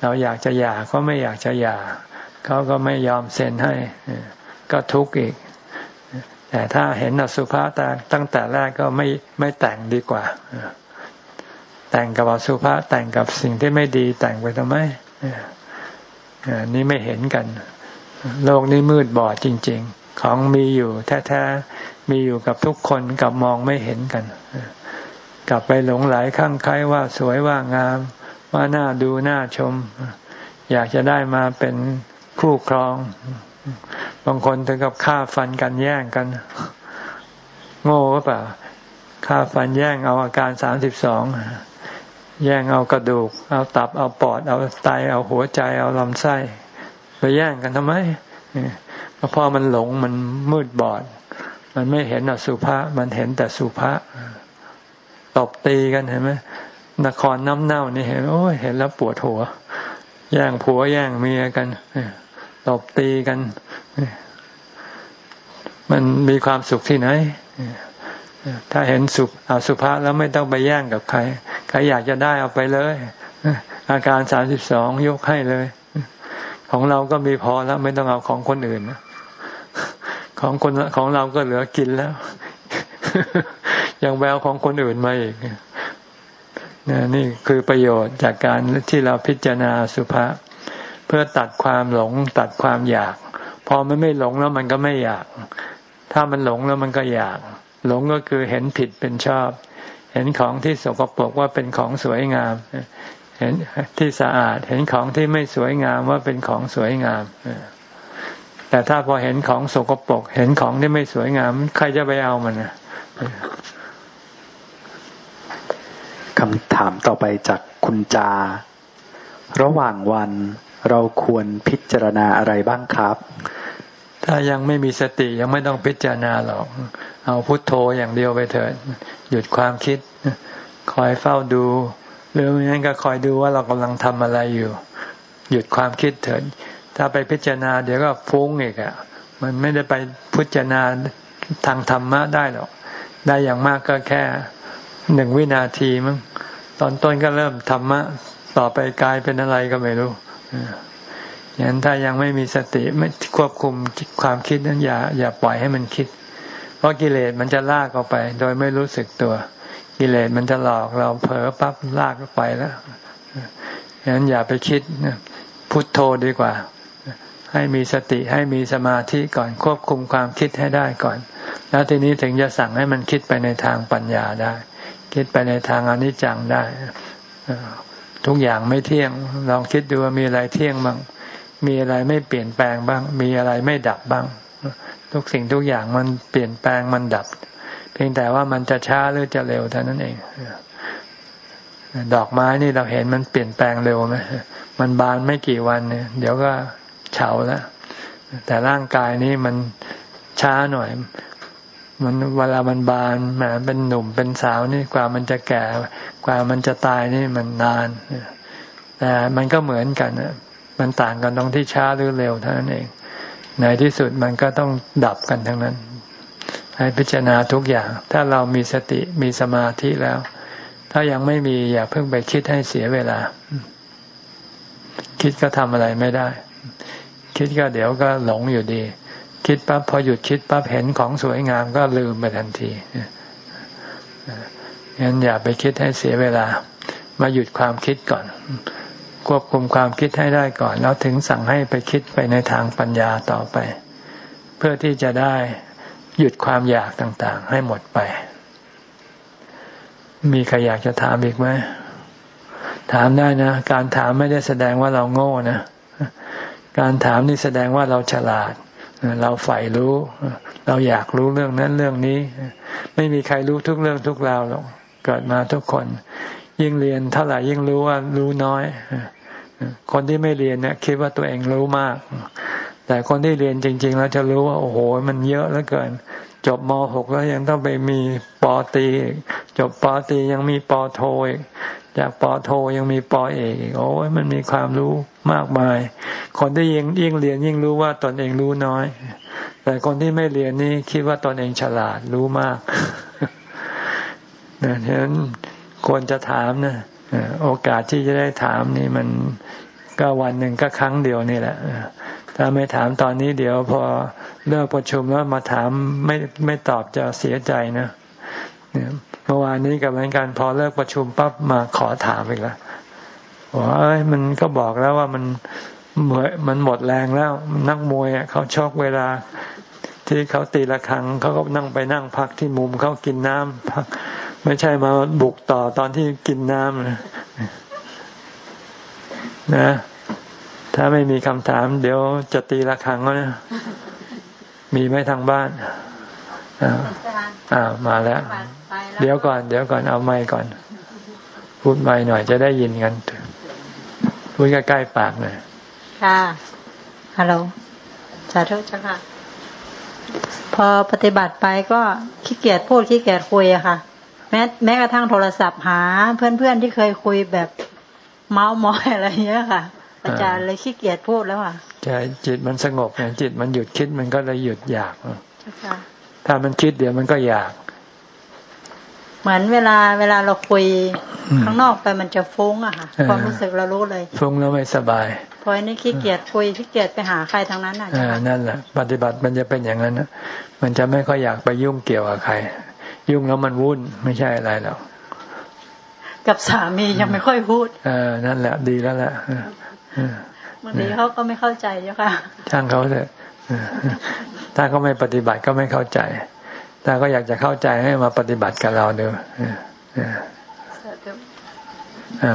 เราอยากจะหย่าก็ไม่อยากจะหย่าเขาก็ไม่ยอมเซ็นให้ ก็ทุกข์อีก แต่ถ้าเห็นอสุภะตั้งแต่แรกก็ไม่ไม่แต่งดีกว่า แต่งกับอสุภะแต่งกับสิ่งที่ไม่ดีแต่งไปทำไมนี่ไม่เห็นกัน โลกนี้มืดบอดจริง ๆ ของมีอยู่แท้ๆมีอยู่กับทุกคนกับมองไม่เห็นกัน กลับไปหลงไหลข้างใครว่าสวยว่างาม ว่าน่าดูน่าชม อยากจะได้มาเป็นคู่ครอง บางคนถึงกับฆ่าฟันกันแย่งกัน โง่หรือเปล่าฆ่าฟันแย่งเอาอาการสามสิบสองแย่งเอากระดูก เอาตับเอาปอด เอาไตเอาหัวใจเอาลำไส้ ไปแย่งกันทำไมเพราะมันหลงมันมืดบอด มันไม่เห็นอสุภะมันเห็นแต่สุภะตบตีกันเห็นไหมนครน้ำเน่านี่เห็นโอ้ยเห็นแล้วปวดหัวแย่งผัวแย่งเมียกันตบตีกัน มันมีความสุขที่ไหนถ้าเห็นสุขเอาสุภาแล้วไม่ต้องไปแย่งกับใคร ใครอยากจะได้เอาไปเลย อาการสามสิบสองยกให้เลย ของเราก็มีพอแล้ว ไม่ต้องเอาของคนอื่นของคนของเราก็เหลือกินแล้ว ยังแววของคนอื่นมาอีกนี่คือประโยชน์จากการที่เราพิจารณาสุภาษเพื่อตัดความหลง ตัดความอยาก พอมันไม่หลงแล้วมันก็ไม่อยาก ถ้ามันหลงแล้วมันก็อยาก หลงก็คือเห็นผิดเป็นชอบ เห็นของที่สกปรกว่าเป็นของสวยงาม เห็นที่สะอาดเห็นของที่ไม่สวยงามว่าเป็นของสวยงามแต่ถ้าพอเห็นของสกปรกเห็นของที่ไม่สวยงาม ใครจะไปเอามันนะคำถามต่อไปจากคุณจา ระหว่างวันเราควรพิจารณาอะไรบ้างครับ ถ้ายังไม่มีสติยังไม่ต้องพิจารณาหรอก เอาพุทโธอย่างเดียวไปเถิดหยุดความคิด คอยเฝ้าดู หรือไม่งั้นก็คอยดูว่าเรากำลังทำอะไรอยู่ หยุดความคิดเถิดถ้าไปพิจารณาเดี๋ยวก็ฟุ้งอีกอะ่ะ มันไม่ได้ไปพิจารณาทางธรรมะได้หรอก ได้อย่างมากก็แค่หนึ่งวินาทีมั้งตอนต้นก็เริ่มธรรมะ ต่อไปกลายเป็นอะไรก็ไม่รู้อย่างนั้นถ้ายังไม่มีสติไม่ควบคุมความคิดนั้นอย่าอย่าปล่อยให้มันคิด เพราะกิเลสมันจะลากออกไป โดยไม่รู้สึกตัว กิเลสมันจะหลอกเราเผลอปั๊บลากไปแล้วอย่างนั้นอย่าไปคิดพุทโธดีกว่า ให้มีสติให้มีสมาธิก่อนควบคุมความคิดให้ได้ก่อน แล้วทีนี้ถึงจะสั่งให้มันคิดไปในทางปัญญาได้ คิดไปในทางอนิจจังได้ทุกอย่างไม่เที่ยง ลองคิดดูว่ามีอะไรเที่ยงบ้าง มีอะไรไม่เปลี่ยนแปลงบ้าง มีอะไรไม่ดับบ้าง ทุกสิ่งทุกอย่างมันเปลี่ยนแปลงมันดับ เพียงแต่ว่ามันจะช้าหรือจะเร็วเท่านั้นเองดอกไม้นี่เราเห็นมันเปลี่ยนแปลงเร็วไหมมันบานไม่กี่วันเนี่ย เดี๋ยวก็เฉาแล้วแต่ร่างกายนี้มันช้าหน่อย มันเวลามันบานแหมเป็นหนุ่มเป็นสาวนี่กว่ามันจะแก่ กว่ามันจะตายนี่มันนานแต่มันก็เหมือนกันมันต่างกันตรงที่ช้าหรือเร็วเท่านั้นเองในที่สุดมันก็ต้องดับกันทั้งนั้น ให้พิจารณาทุกอย่าง ถ้าเรามีสติมีสมาธิแล้ว ถ้ายังไม่มีอย่าเพิ่งไปคิดให้เสียเวลา คิดก็ทำอะไรไม่ได้ คิดก็เดี๋ยวก็หลงอยู่ดี คิดปั๊บพอหยุดคิดปั๊บเห็นของสวยงามก็ลืมไปทันทีงั้นอย่าไปคิดให้เสียเวลา มาหยุดความคิดก่อน ควบคุมความคิดให้ได้ก่อน แล้วถึงสั่งให้ไปคิดไปในทางปัญญาต่อไป เพื่อที่จะได้ หยุดความอยากต่าง ๆ ให้หมดไป มีใครอยากจะถามอีกไหมถามได้นะ การถามไม่ได้แสดงว่าเราโง่นะ การถามนี่แสดงว่าเราฉลาด เราใฝ่รู้ เราอยากรู้เรื่องนั้นเรื่องนี้ ไม่มีใครรู้ทุกเรื่องทุกราวหรอก เกิดมาทุกคน ยิ่งเรียนเท่าไหร่ยิ่งรู้ว่ารู้น้อย คนที่ไม่เรียนเนี่ยคิดว่าตัวเองรู้มาก แต่คนที่เรียนจริง ๆ แล้วจะรู้ว่า โอ้โห มันเยอะเหลือเกิน จบม .6 แล้วยังต้องไปมีปอตีจบปอตียังมีปอโทอีกจากปอโทยังมีปอเอกโอ้ยมันมีความรู้มากมาย คนที่ยิ่งยิ่งเรียนยิ่งรู้ว่าตนเองรู้น้อย แต่คนที่ไม่เรียนนี่คิดว่าตนเองฉลาดรู้มากนะฉะนั้นควรจะถามนะโอกาสที่จะได้ถามนี่มันก็วันหนึ่งก็ครั้งเดียวนี่แหละ ถ้าไม่ถามตอนนี้เดี๋ยวพอเลิกประชุมแล้วมาถามไม่ไม่ตอบจะเสียใจนะเมื่อวานนี้กับเหมือนกันพอเลิกประชุมปั๊บมาขอถามอีกแล้วว่าเอ้ยมันก็บอกแล้วว่ามันเหมือมันหมดแรงแล้วนักมวยเขาชอกเวลา ที่เขาตีละครังเขาก็นั่งไปนั่งพักที่มุมเขากินน้ำพัก ไม่ใช่มาบุกต่อตอนที่กินน้ำนะนะ ถ้าไม่มีคำถาม เดี๋ยวจะตีละครังก็นะมีไหมทางบ้านอ่ามาแล้ว เดี๋ยวก่อน เดี๋ยวก่อนเอาไม้ก่อน พูดไม้หน่อยจะได้ยินกันพูดใกล้ๆปากหน่อยค่ะฮัลโหลสาธุจ้าค่ะ พอปฏิบัติไปก็ขี้เกียจพูดขี้เกียจคุยอะค่ะ แม้แม้กระทั่งโทรศัพท์หา เพื่อนๆที่เคยคุยแบบเมาส์มอยอะไรเงี้ยค่ะ อาจารย์เลยขี้เกียจพูดแล้วอะใช่จิตมันสงบเนี่ยจิตมันหยุดคิดมันก็เลยหยุดอยากถ้ามันคิดเดี๋ยวมันก็อยาก เหมือนเวลาเวลาเราคุยข้างนอกไปมันจะฟุ้งอะค่ะความรู้สึกเรารู้เลยฟุ้งแล้วไม่สบายพอนี้ขี้เกียจคุยขี้เกียจไปหาใครทางนั้นอะนั่นแหละปฏิบัติมันจะเป็นอย่างนั้นมันจะไม่ค่อยอยากไปยุ่งเกี่ยวกับใคร ยุ่งแล้วมันวุ่นไม่ใช่อะไรหรอกกับสามียังไม่ค่อยพูดเออนั่นแหละดีแล้วแหละ บางทีเขาก็ไม่เข้าใจเจ้าค่ะช่างเขาเถอะถ้าเขาไม่ปฏิบัติก็ไม่เข้าใจ ถ้าก็อยากจะเข้าใจให้มาปฏิบัติกับเราดู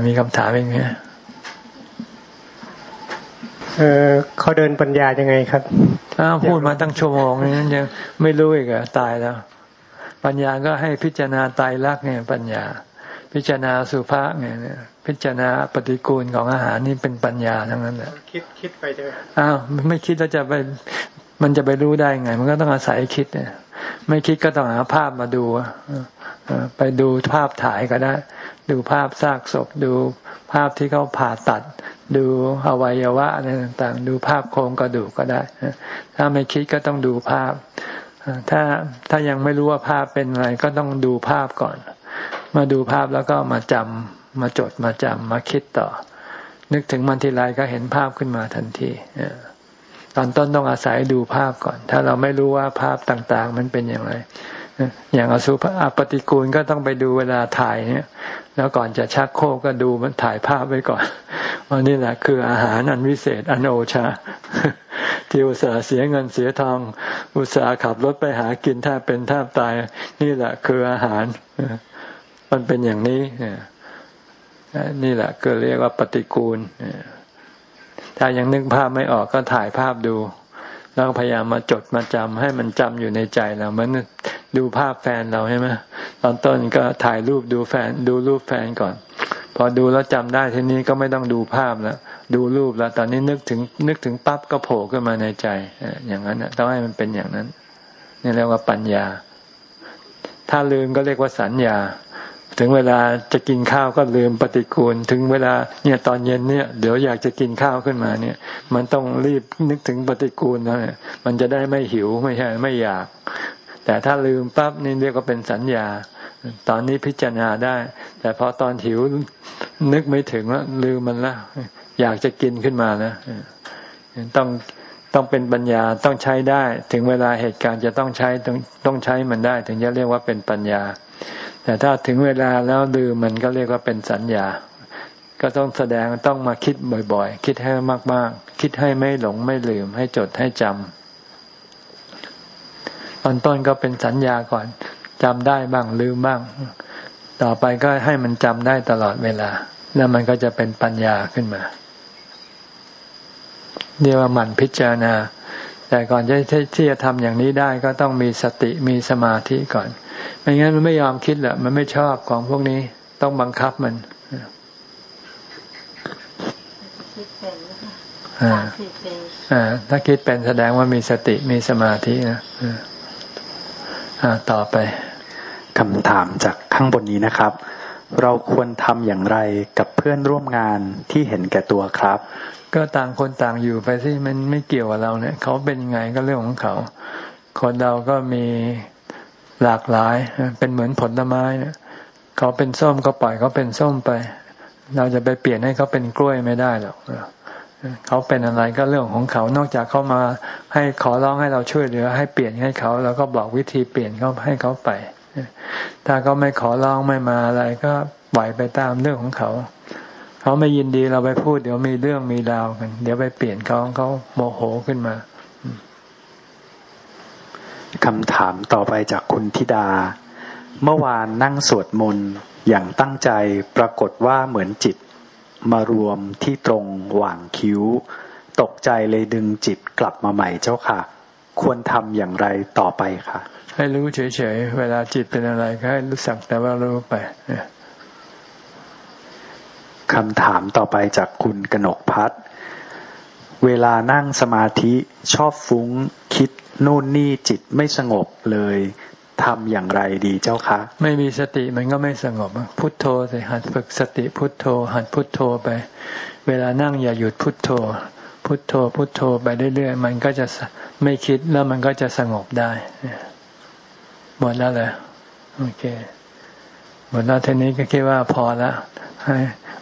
มีคำถามอีกไหมเออเขาเดินปัญญายังไงครับอ้าวพูดมาตั้งชั่วโมงนี้ยังไม่รู้อีกอะตายแล้ว ปัญญาก็ให้พิจารณาตายรักเนี่ย ปัญญา พิจารณาสุภาษเนี่ย พิจารณาปฏิกูลของอาหารนี่เป็นปัญญาทั้งนั้นแหละคิดคิดไปเถอะอ้าวไม่คิดแล้วจะไปมันจะไปรู้ได้ไง มันก็ต้องอาศัยคิดเนี่ยไม่คิดก็ต้องหาภาพมาดูไปดูภาพถ่ายก็ได้ ดูภาพซากศพ ดูภาพที่เขาผ่าตัด ดูอวัยวะอะไรต่างๆ ดูภาพโครงกระดูกก็ได้ ถ้าไม่คิดก็ต้องดูภาพ ถ้าถ้ายังไม่รู้ว่าภาพเป็นอะไร ก็ต้องดูภาพก่อน มาดูภาพแล้วก็มาจำ มาจดมาจำมาคิดต่อ นึกถึงมันทีไรก็เห็นภาพขึ้นมาทันทีตอนต้นต้องอาศัยดูภาพก่อน ถ้าเราไม่รู้ว่าภาพต่างๆ มันเป็นอย่างไรอย่างอสุภปฏิกูลก็ต้องไปดูเวลาถ่ายเนี่ย แล้วก่อนจะชักโคกก็ดูมันถ่ายภาพไว้ก่อนว่านี่แหละคืออาหารอันวิเศษอันโอชา ที่อุตส่าห์เสียเงินเสียทอง อุตส่าห์ขับรถไปหากินแทบเป็นแทบตาย นี่แหละคืออาหาร มันเป็นอย่างนี้ นี่แหละก็เรียกว่าปฏิกูล ถ้ายังนึกภาพไม่ออกก็ถ่ายภาพดู แล้วพยายามมาจดมาจำให้มันจำอยู่ในใจเราเหมือนดูภาพแฟนเราใช่ไหมตอนต้นก็ถ่ายรูปดูแฟนดูรูปแฟนก่อน พอดูแล้วจำได้ทีนี้ก็ไม่ต้องดูภาพแล้วดูรูปแล้ว ตอนนี้นึกถึงนึกถึงปั๊บก็โผล่ขึ้นมาในใจอย่างนั้นต้องให้มันเป็นอย่างนั้น นี่เรียกว่าปัญญา ถ้าลืมก็เรียกว่าสัญญา ถึงเวลาจะกินข้าวก็ลืมปฏิกูล ถึงเวลาเนี่ยตอนเย็นเนี่ยเดี๋ยวอยากจะกินข้าวขึ้นมาเนี่ย มันต้องรีบนึกถึงปฏิกูลนะมันจะได้ไม่หิวไม่ใช่ไม่อยาก แต่ถ้าลืมปั๊บนี่เรียกว่าเป็นสัญญา ตอนนี้พิจารณาได้ แต่พอตอนหิวนึกไม่ถึงแล้วลืมมันละอยากจะกินขึ้นมาแล้วต้องต้องเป็นปัญญาต้องใช้ได้ ถึงเวลาเหตุการณ์จะต้องใช้ต้องต้องใช้มันได้ ถึงจะเรียกว่าเป็นปัญญา แต่ถ้าถึงเวลาแล้วลืมมันก็เรียกว่าเป็นสัญญา ก็ต้องแสดงต้องมาคิดบ่อยๆ คิดให้มากๆ คิดให้ไม่หลงไม่ลืม ให้จดให้จำตอนต้นก็เป็นสัญญาก่อนจำได้บ้างลืมบ้าง ต่อไปก็ให้มันจำได้ตลอดเวลา แล้วมันก็จะเป็นปัญญาขึ้นมาเรียกว่าหมั่นพิจารณา แต่ก่อนจะที่จะทำอย่างนี้ได้ก็ต้องมีสติมีสมาธิก่อน ไม่งั้นมันไม่ยอมคิดแหละมันไม่ชอบของพวกนี้ต้องบังคับมันอ่าอ่าถ้าคิดเป็นแสดงว่ามีสติมีสมาธินะอ่าต่อไปคำถามจากข้างบนนี้นะครับ เราควรทำอย่างไรกับเพื่อนร่วมงานที่เห็นแก่ตัวครับก็ต่างคนต่างอยู่ไปสิมันไม่เกี่ยวกับเราเนี่ย เขาเป็นยังไงก็เรื่องของเขา คนเราก็มีหลากหลาย เป็นเหมือนผลไม้เนี่ยเขาเป็นส้มก็ปล่อยเขาเป็นส้มไป เราจะไปเปลี่ยนให้เขาเป็นกล้วยไม่ได้หรอกเขาเป็นอะไรก็เรื่องของเขา นอกจากเขามาให้ขอร้องให้เราช่วยเหลือให้เปลี่ยนให้เขาแล้วก็บอกวิธีเปลี่ยนเขาให้เขาไป ถ้าเขาไม่ขอร้องไม่มาอะไรก็ปล่อยไปตามเรื่องของเขา เขาไม่ยินดีเราไปพูด เดี๋ยวมีเรื่องมีราวกัน เดี๋ยวไปเปลี่ยนเขาเขาโมโหขึ้นมาคำถามต่อไปจากคุณธิดา เมื่อวานนั่งสวดมนต์อย่างตั้งใจปรากฏว่าเหมือนจิต มารวมที่ตรงหว่างคิ้ว ตกใจเลยดึงจิตกลับมาใหม่เจ้าค่ะ ควรทำอย่างไรต่อไปคะให้รู้เฉยๆ เวลาจิตเป็นอะไรก็ให้รู้สักแต่ว่ารู้ไป คำถามต่อไปจากคุณกนกพัฒเวลานั่งสมาธิชอบฟุ้งคิดนู่นนี่จิตไม่สงบเลยทำอย่างไรดีเจ้าคะ ไม่มีสติมันก็ไม่สงบ พุทโธสิหัดฝึกสติพุทโธ หัดพุทโธไป เวลานั่งอย่าหยุดพุทโธ พุทโธพุทโธไปเรื่อยๆมันก็จะไม่คิดแล้วมันก็จะสงบได้หมดแล้วเลยโอเคหมดแล้วทีนี้ก็คิดว่าพอแล้วให้